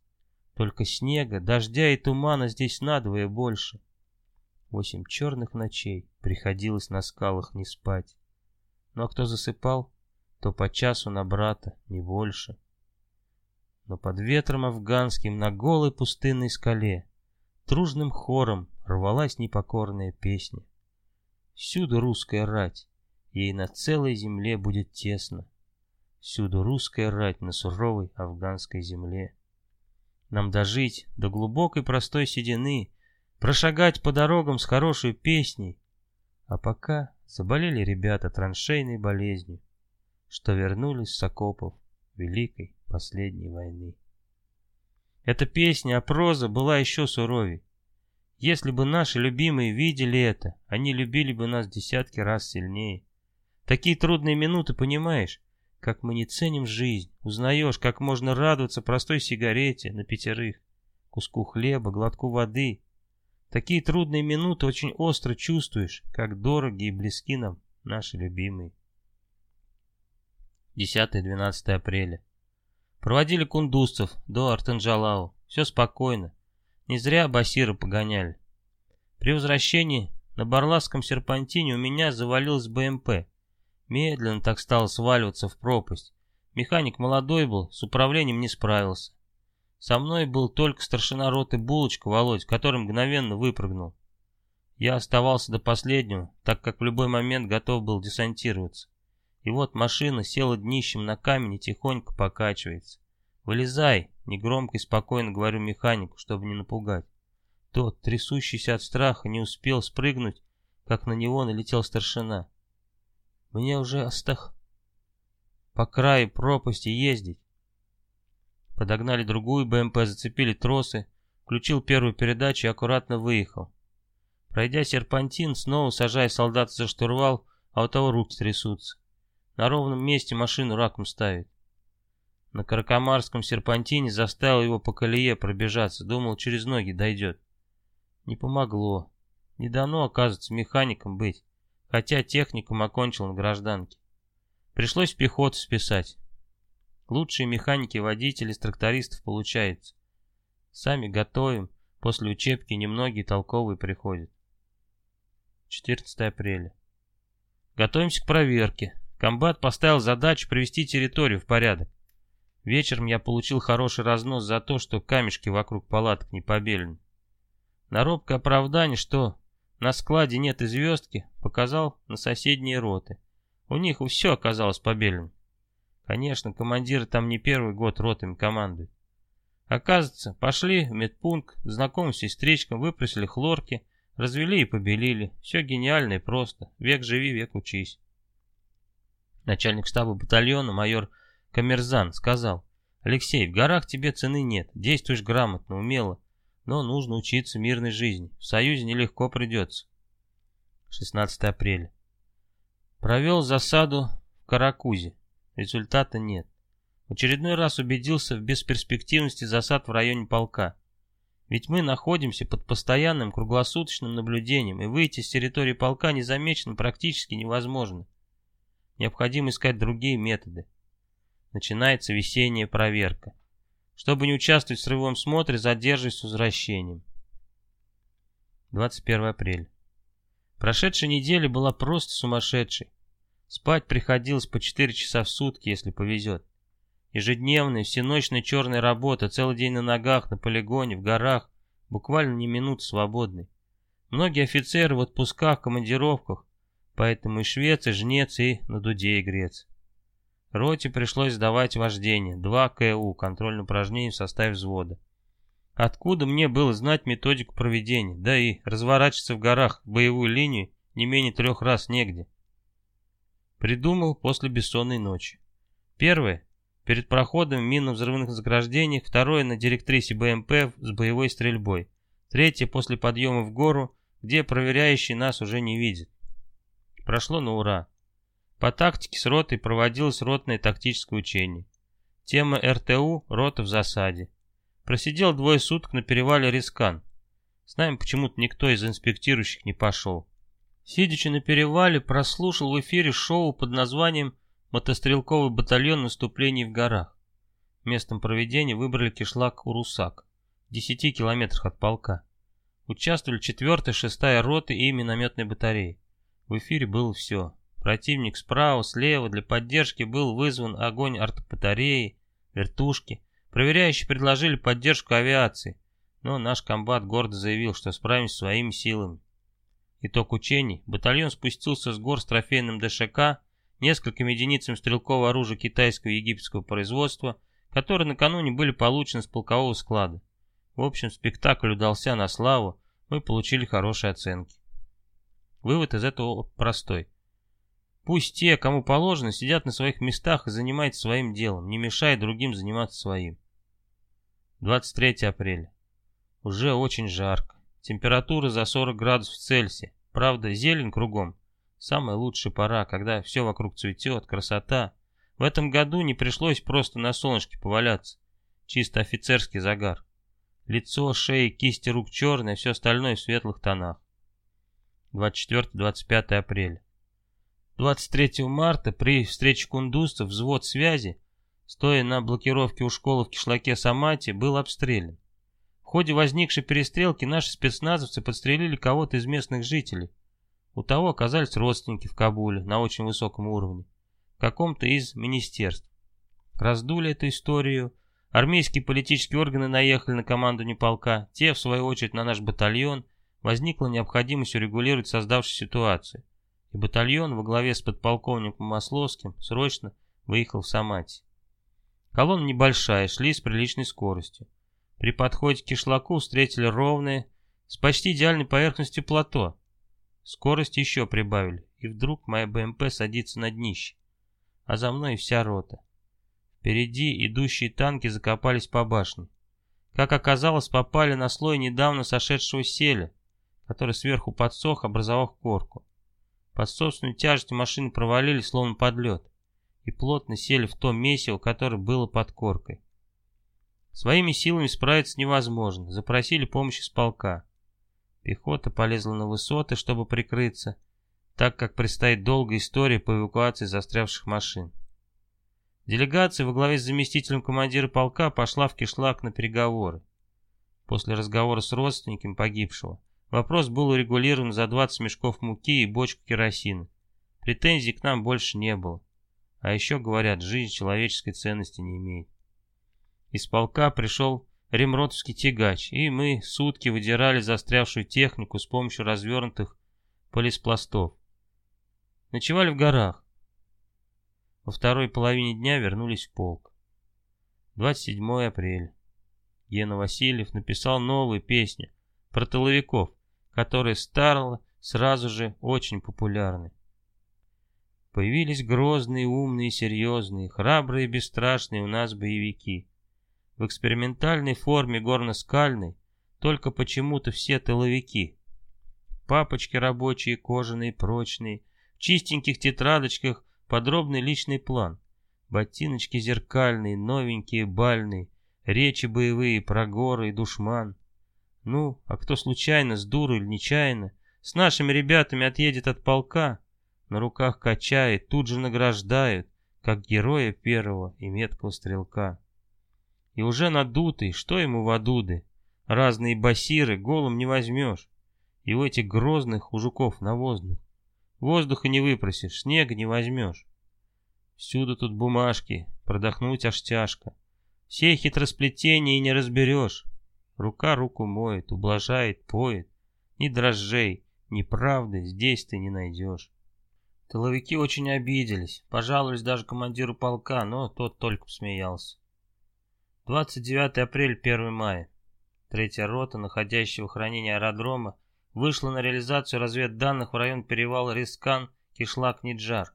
Только снега, дождя и тумана здесь надвое больше. Восемь черных ночей приходилось на скалах не спать. Ну а кто засыпал, то по часу на брата, не больше. Но под ветром афганским на голой пустынной скале Тружным хором рвалась непокорная песня. Всюду русская рать, ей на целой земле будет тесно. Всюду русская рать на суровой афганской земле. Нам дожить до глубокой простой седины, прошагать по дорогам с хорошей песней. А пока заболели ребята траншейной болезнью, что вернулись с окопов Великой последней войны. Эта песня, а проза была еще суровей. Если бы наши любимые видели это, они любили бы нас десятки раз сильнее. Такие трудные минуты, понимаешь, как мы не ценим жизнь, узнаешь, как можно радоваться простой сигарете на пятерых, куску хлеба, глотку воды. Такие трудные минуты очень остро чувствуешь, как дороги и близки нам наши любимые. 10-12 апреля. Проводили кундусцев до Артанджалау. Все спокойно. Не зря Басира погоняли. При возвращении на Барласском серпантине у меня завалилась БМП. Медленно так стало сваливаться в пропасть. Механик молодой был, с управлением не справился. Со мной был только старшина роты Булочка Володь, который мгновенно выпрыгнул. Я оставался до последнего, так как в любой момент готов был десантироваться. И вот машина села днищем на камень и тихонько покачивается. «Вылезай!» — негромко и спокойно говорю механику, чтобы не напугать. Тот, трясущийся от страха, не успел спрыгнуть, как на него налетел старшина. «Мне уже остах...» «По краю пропасти ездить!» Подогнали другую БМП, зацепили тросы, включил первую передачу и аккуратно выехал. Пройдя серпантин, снова сажая солдата за штурвал, а у того руки трясутся. На ровном месте машину раком ставит. На Каракамарском серпантине заставил его по колее пробежаться, думал, через ноги дойдет. Не помогло. Не дано, оказывается, механиком быть, хотя техникум окончил на гражданке. Пришлось пехоту списать. Лучшие механики, водители, трактористов получается. Сами готовим, после учебки немногие толковые приходят. 14 апреля. Готовимся к проверке. Комбат поставил задачу привести территорию в порядок. Вечером я получил хороший разнос за то, что камешки вокруг палаток не побелены. На оправдание, что на складе нет и звездки, показал на соседние роты. У них все оказалось побелено. Конечно, командиры там не первый год ротами командуют. Оказывается, пошли в медпункт, знакомым сестричкам, выпросили хлорки, Развели и побелили. Все гениально и просто. Век живи, век учись. Начальник штаба батальона, майор Камерзан, сказал, «Алексей, в горах тебе цены нет, действуешь грамотно, умело, но нужно учиться мирной жизни. В Союзе нелегко придется». 16 апреля. Провел засаду в Каракузе. Результата нет. В очередной раз убедился в бесперспективности засад в районе полка. Ведь мы находимся под постоянным круглосуточным наблюдением, и выйти с территории полка незамеченным практически невозможно. Необходимо искать другие методы. Начинается весенняя проверка. Чтобы не участвовать в срывом смотре, задерживаюсь с возвращением. 21 апреля. Прошедшая неделя была просто сумасшедшей. Спать приходилось по 4 часа в сутки, если повезет. Ежедневная, всеночная черная работа, целый день на ногах, на полигоне, в горах, буквально не минут свободной. Многие офицеры в отпусках, командировках, поэтому и швец, и жнец, и на дуде и грец. Роте пришлось сдавать вождение, два КУ, контрольное упражнение в составе взвода. Откуда мне было знать методику проведения, да и разворачиваться в горах боевую линию не менее трех раз негде. Придумал после бессонной ночи. Первое Перед проходом в минно-взрывных заграждениях, второе на директрисе БМП с боевой стрельбой, третье после подъема в гору, где проверяющий нас уже не видит. Прошло на ура. По тактике с ротой проводилось ротное тактическое учение. Тема РТУ «Рота в засаде». Просидел двое суток на перевале Рискан. С нами почему-то никто из инспектирующих не пошел. Сидячи на перевале, прослушал в эфире шоу под названием мотострелковый батальон наступлений в горах. Местом проведения выбрали кишлак Урусак, в 10 километрах от полка. Участвовали 4-я, 6-я роты и минометные батареи. В эфире было все. Противник справа, слева, для поддержки был вызван огонь артбатареи, вертушки. Проверяющие предложили поддержку авиации, но наш комбат гордо заявил, что справимся своими силами. Итог учений. Батальон спустился с гор с трофейным ДШК, несколькими единицами стрелкового оружия китайского и египетского производства, которые накануне были получены с полкового склада. В общем, спектакль удался на славу, мы получили хорошие оценки. Вывод из этого простой. Пусть те, кому положено, сидят на своих местах и занимаются своим делом, не мешая другим заниматься своим. 23 апреля. Уже очень жарко. Температура за 40 градусов Цельсия. Правда, зелень кругом, Самая лучшая пора, когда все вокруг цветет, красота. В этом году не пришлось просто на солнышке поваляться. Чисто офицерский загар. Лицо, шея, кисти рук черные, все остальное в светлых тонах. 24-25 апреля. 23 марта при встрече кундусцев взвод связи, стоя на блокировке у школы в кишлаке Самати, был обстрелян. В ходе возникшей перестрелки наши спецназовцы подстрелили кого-то из местных жителей. У того оказались родственники в Кабуле на очень высоком уровне, в каком-то из министерств. Раздули эту историю. Армейские политические органы наехали на команду неполка, те, в свою очередь, на наш батальон. Возникла необходимость урегулировать создавшуюся ситуацию. И батальон во главе с подполковником Масловским срочно выехал в Самати. Колонна небольшая, шли с приличной скоростью. При подходе к кишлаку встретили ровное, с почти идеальной поверхностью плато. Скорость еще прибавили, и вдруг моя БМП садится на днище, а за мной вся рота. Впереди идущие танки закопались по башне. Как оказалось, попали на слой недавно сошедшего селя, который сверху подсох, образовав корку. Под собственную тяжестью машины провалились, словно под лед, и плотно сели в то месиво, которое было под коркой. Своими силами справиться невозможно, запросили помощь из полка. Пехота полезла на высоты, чтобы прикрыться, так как предстоит долгая история по эвакуации застрявших машин. Делегация во главе с заместителем командира полка пошла в Кишлак на переговоры. После разговора с родственниками погибшего вопрос был урегулирован за 20 мешков муки и бочку керосина. Претензий к нам больше не было. А еще, говорят, жизнь человеческой ценности не имеет. Из полка пришел ремротовский тягач, и мы сутки выдирали застрявшую технику с помощью развернутых полиспластов. Ночевали в горах. Во второй половине дня вернулись в полк. 27 апреля. Гена Васильев написал новую песню про тыловиков, которая стала сразу же очень популярной. Появились грозные, умные, серьезные, храбрые и бесстрашные у нас боевики в экспериментальной форме горно-скальной, только почему-то все тыловики. Папочки рабочие, кожаные, прочные, в чистеньких тетрадочках подробный личный план. Ботиночки зеркальные, новенькие, бальные, речи боевые про горы и душман. Ну, а кто случайно, с дуру или нечаянно, с нашими ребятами отъедет от полка, на руках качает, тут же награждают, как героя первого и меткого стрелка. И уже надутый, что ему вадуды? Разные басиры голым не возьмешь. И у этих грозных у жуков навозных. Воздуха не выпросишь, снега не возьмешь. Всюду тут бумажки, продохнуть аж тяжко. Все хитросплетения и не разберешь. Рука руку моет, ублажает, поет. Ни дрожжей, ни правды здесь ты не найдешь. Тыловики очень обиделись, пожаловались даже командиру полка, но тот только смеялся. 29 апреля, 1 мая. Третья рота, находящая в аэродрома, вышла на реализацию разведданных в район перевала Рискан, Кишлак, Ниджар.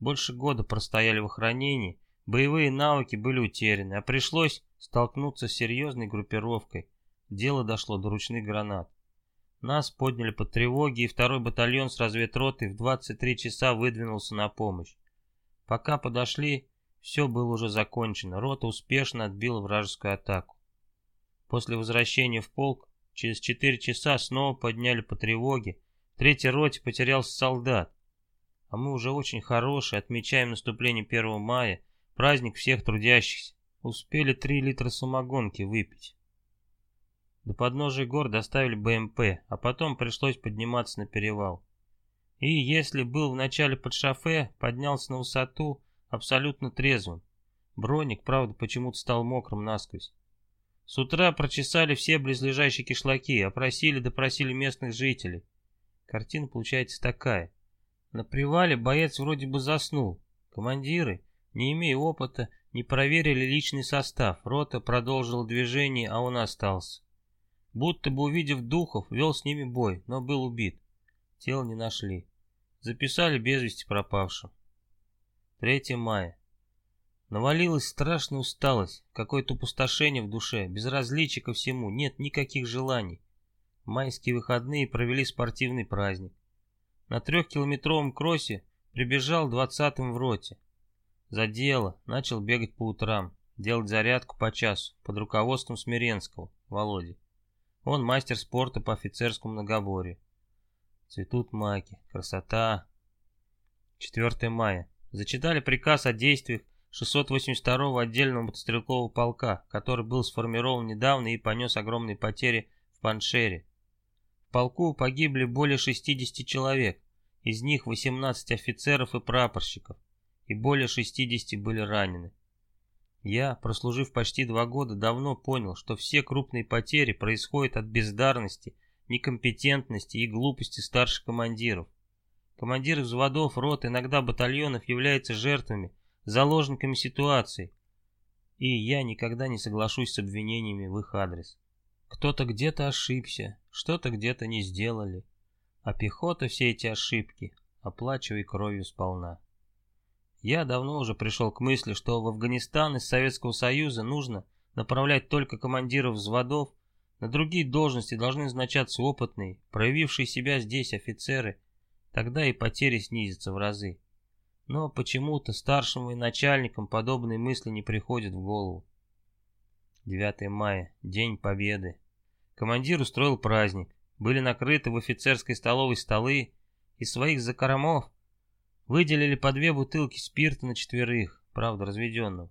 Больше года простояли в охранении, боевые навыки были утеряны, а пришлось столкнуться с серьезной группировкой. Дело дошло до ручных гранат. Нас подняли под тревоги, и второй батальон с разведротой в 23 часа выдвинулся на помощь. Пока подошли, все было уже закончено, рота успешно отбила вражескую атаку. После возвращения в полк, через четыре часа снова подняли по тревоге, в третьей роте потерялся солдат. А мы уже очень хорошие, отмечаем наступление 1 мая, праздник всех трудящихся. Успели три литра самогонки выпить. До подножия гор доставили БМП, а потом пришлось подниматься на перевал. И если был вначале под шофе, поднялся на высоту, абсолютно трезвым. Броник, правда, почему-то стал мокрым насквозь. С утра прочесали все близлежащие кишлаки, опросили, допросили местных жителей. Картина получается такая. На привале боец вроде бы заснул. Командиры, не имея опыта, не проверили личный состав. Рота продолжила движение, а он остался. Будто бы увидев духов, вел с ними бой, но был убит. Тело не нашли. Записали без вести пропавшим. 3 мая. Навалилась страшная усталость, какое-то пустошение в душе, безразличие ко всему, нет никаких желаний. Майские выходные провели спортивный праздник. На трехкилометровом кроссе прибежал двадцатым в роте. За дело, начал бегать по утрам, делать зарядку по часу под руководством Смиренского, Володи. Он мастер спорта по офицерскому многоборью. Цветут маки, красота. 4 мая. Зачитали приказ о действиях 682-го отдельного мотострелкового полка, который был сформирован недавно и понес огромные потери в Паншере. В полку погибли более 60 человек, из них 18 офицеров и прапорщиков, и более 60 были ранены. Я, прослужив почти два года, давно понял, что все крупные потери происходят от бездарности, некомпетентности и глупости старших командиров. Командиры взводов, рот, иногда батальонов являются жертвами, заложниками ситуации. И я никогда не соглашусь с обвинениями в их адрес. Кто-то где-то ошибся, что-то где-то не сделали. А пехота все эти ошибки оплачивай кровью сполна. Я давно уже пришел к мысли, что в Афганистан из Советского Союза нужно направлять только командиров взводов, на другие должности должны назначаться опытные, проявившие себя здесь офицеры, тогда и потери снизятся в разы. Но почему-то старшим военачальникам подобные мысли не приходят в голову. 9 мая, День Победы. Командир устроил праздник. Были накрыты в офицерской столовой столы, из своих закромов Выделили по две бутылки спирта на четверых, правда разведенного.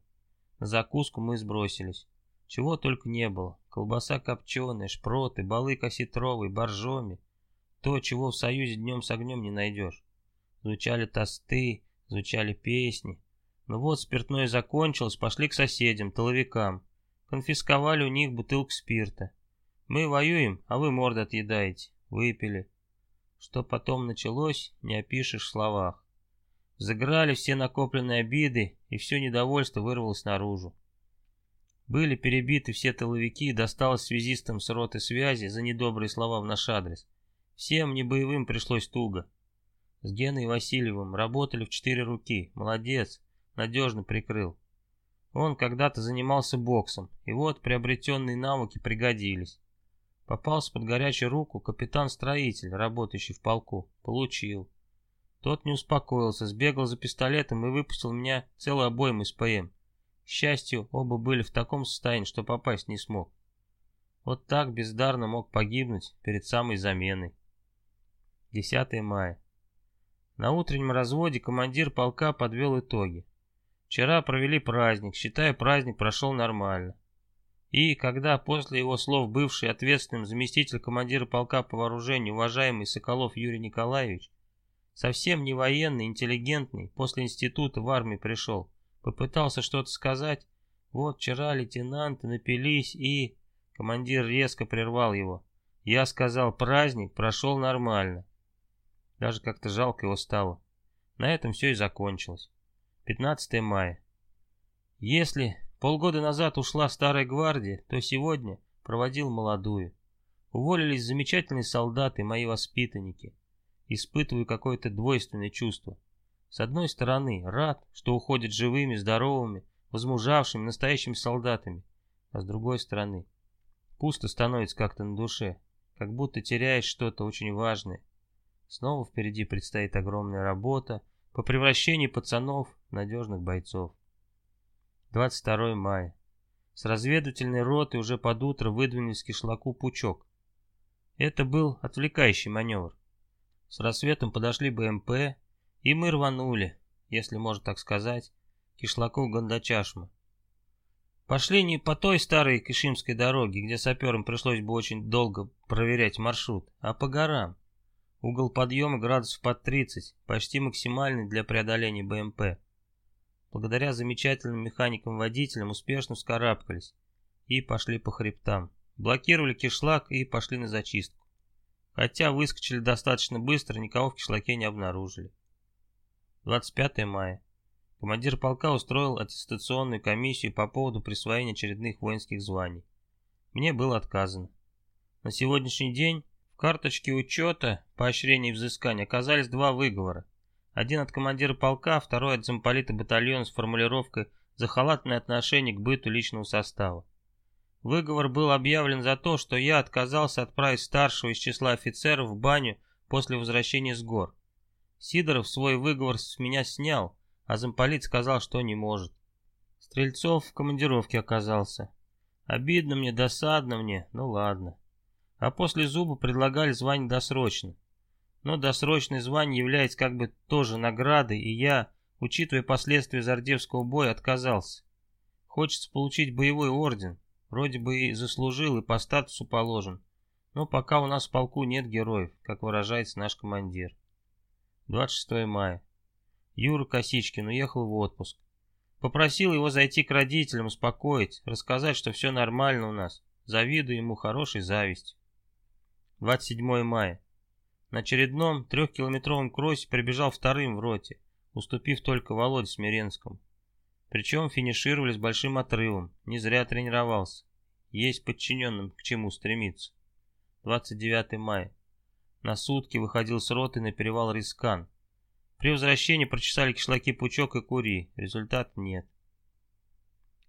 На закуску мы сбросились. Чего только не было. Колбаса копченая, шпроты, балы кассетровые, боржоми. То, чего в Союзе днем с огнем не найдешь. Звучали тосты, звучали песни. Ну вот спиртное закончилось, пошли к соседям, толовикам. Конфисковали у них бутылку спирта. Мы воюем, а вы морды отъедаете. Выпили. Что потом началось, не опишешь в словах. Заграли все накопленные обиды, и все недовольство вырвалось наружу. Были перебиты все тыловики, досталось связистам с роты связи за недобрые слова в наш адрес. Всем небоевым пришлось туго. С Геной Васильевым работали в четыре руки. Молодец, надежно прикрыл. Он когда-то занимался боксом, и вот приобретенные навыки пригодились. Попался под горячую руку капитан-строитель, работающий в полку. Получил. Тот не успокоился, сбегал за пистолетом и выпустил меня целый обойм из ПМ. К счастью, оба были в таком состоянии, что попасть не смог. Вот так бездарно мог погибнуть перед самой заменой. 10 мая. На утреннем разводе командир полка подвел итоги. Вчера провели праздник, считая праздник прошел нормально. И когда после его слов бывший ответственным заместитель командира полка по вооружению уважаемый Соколов Юрий Николаевич Совсем не военный, интеллигентный, после института в армии пришел. Попытался что-то сказать. Вот вчера лейтенанты напились и... Командир резко прервал его. Я сказал, праздник прошел нормально. Даже как-то жалко его стало. На этом все и закончилось. 15 мая. Если полгода назад ушла старая гвардия, то сегодня проводил молодую. Уволились замечательные солдаты, мои воспитанники испытываю какое-то двойственное чувство. С одной стороны, рад, что уходят живыми, здоровыми, возмужавшими, настоящими солдатами. А с другой стороны, пусто становится как-то на душе, как будто теряешь что-то очень важное. Снова впереди предстоит огромная работа по превращению пацанов в надежных бойцов. 22 мая. С разведывательной роты уже под утро выдвинулись к кишлаку пучок. Это был отвлекающий маневр. С рассветом подошли БМП, и мы рванули, если можно так сказать, кишлаку Гондачашма. Пошли не по той старой Кишимской дороге, где саперам пришлось бы очень долго проверять маршрут, а по горам. Угол подъема градусов под 30, почти максимальный для преодоления БМП. Благодаря замечательным механикам-водителям успешно вскарабкались и пошли по хребтам. Блокировали кишлак и пошли на зачистку. Хотя выскочили достаточно быстро, никого в кишлаке не обнаружили. 25 мая. Командир полка устроил аттестационную комиссию по поводу присвоения очередных воинских званий. Мне было отказано. На сегодняшний день в карточке учета поощрения и взыскания оказались два выговора. Один от командира полка, второй от замполита батальона с формулировкой «за халатное отношение к быту личного состава». Выговор был объявлен за то, что я отказался отправить старшего из числа офицеров в баню после возвращения с гор. Сидоров свой выговор с меня снял, а замполит сказал, что не может. Стрельцов в командировке оказался. Обидно мне, досадно мне, ну ладно. А после зуба предлагали звание досрочно. Но досрочное звание является как бы тоже наградой, и я, учитывая последствия Зардевского боя, отказался. Хочется получить боевой орден, Вроде бы и заслужил, и по статусу положен. Но пока у нас в полку нет героев, как выражается наш командир. 26 мая. Юра Косичкин уехал в отпуск. Попросил его зайти к родителям, успокоить, рассказать, что все нормально у нас. Завидую ему хорошей зависть. 27 мая. На очередном трехкилометровом кроссе прибежал вторым в роте, уступив только Володе Смиренскому. Причем финишировали с большим отрывом, не зря тренировался. Есть подчиненным к чему стремиться. 29 мая. На сутки выходил с роты на перевал Рискан. При возвращении прочесали кишлаки Пучок и Кури. Результат нет.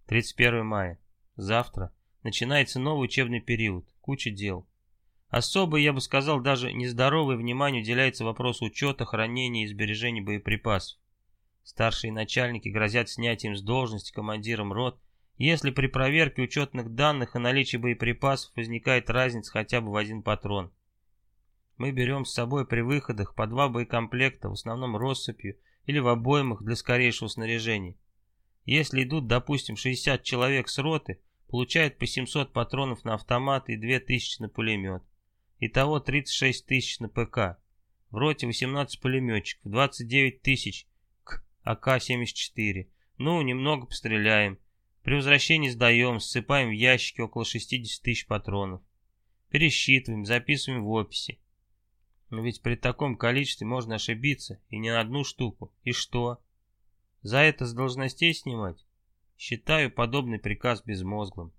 31 мая. Завтра начинается новый учебный период. Куча дел. Особо, я бы сказал, даже нездоровое внимание уделяется вопросу учета, хранения и сбережения боеприпасов. Старшие начальники грозят снятием с должности командиром рот, если при проверке учетных данных и наличии боеприпасов возникает разница хотя бы в один патрон. Мы берем с собой при выходах по два боекомплекта, в основном россыпью или в обоймах для скорейшего снаряжения. Если идут, допустим, 60 человек с роты, получают по 700 патронов на автомат и 2000 на пулемет. Итого 36 тысяч на ПК. В роте 18 пулеметчиков, 29 тысяч АК-74. Ну, немного постреляем. При возвращении сдаем, ссыпаем в ящики около 60 тысяч патронов. Пересчитываем, записываем в описи. Но ведь при таком количестве можно ошибиться, и не на одну штуку. И что? За это с должностей снимать? Считаю подобный приказ безмозглым.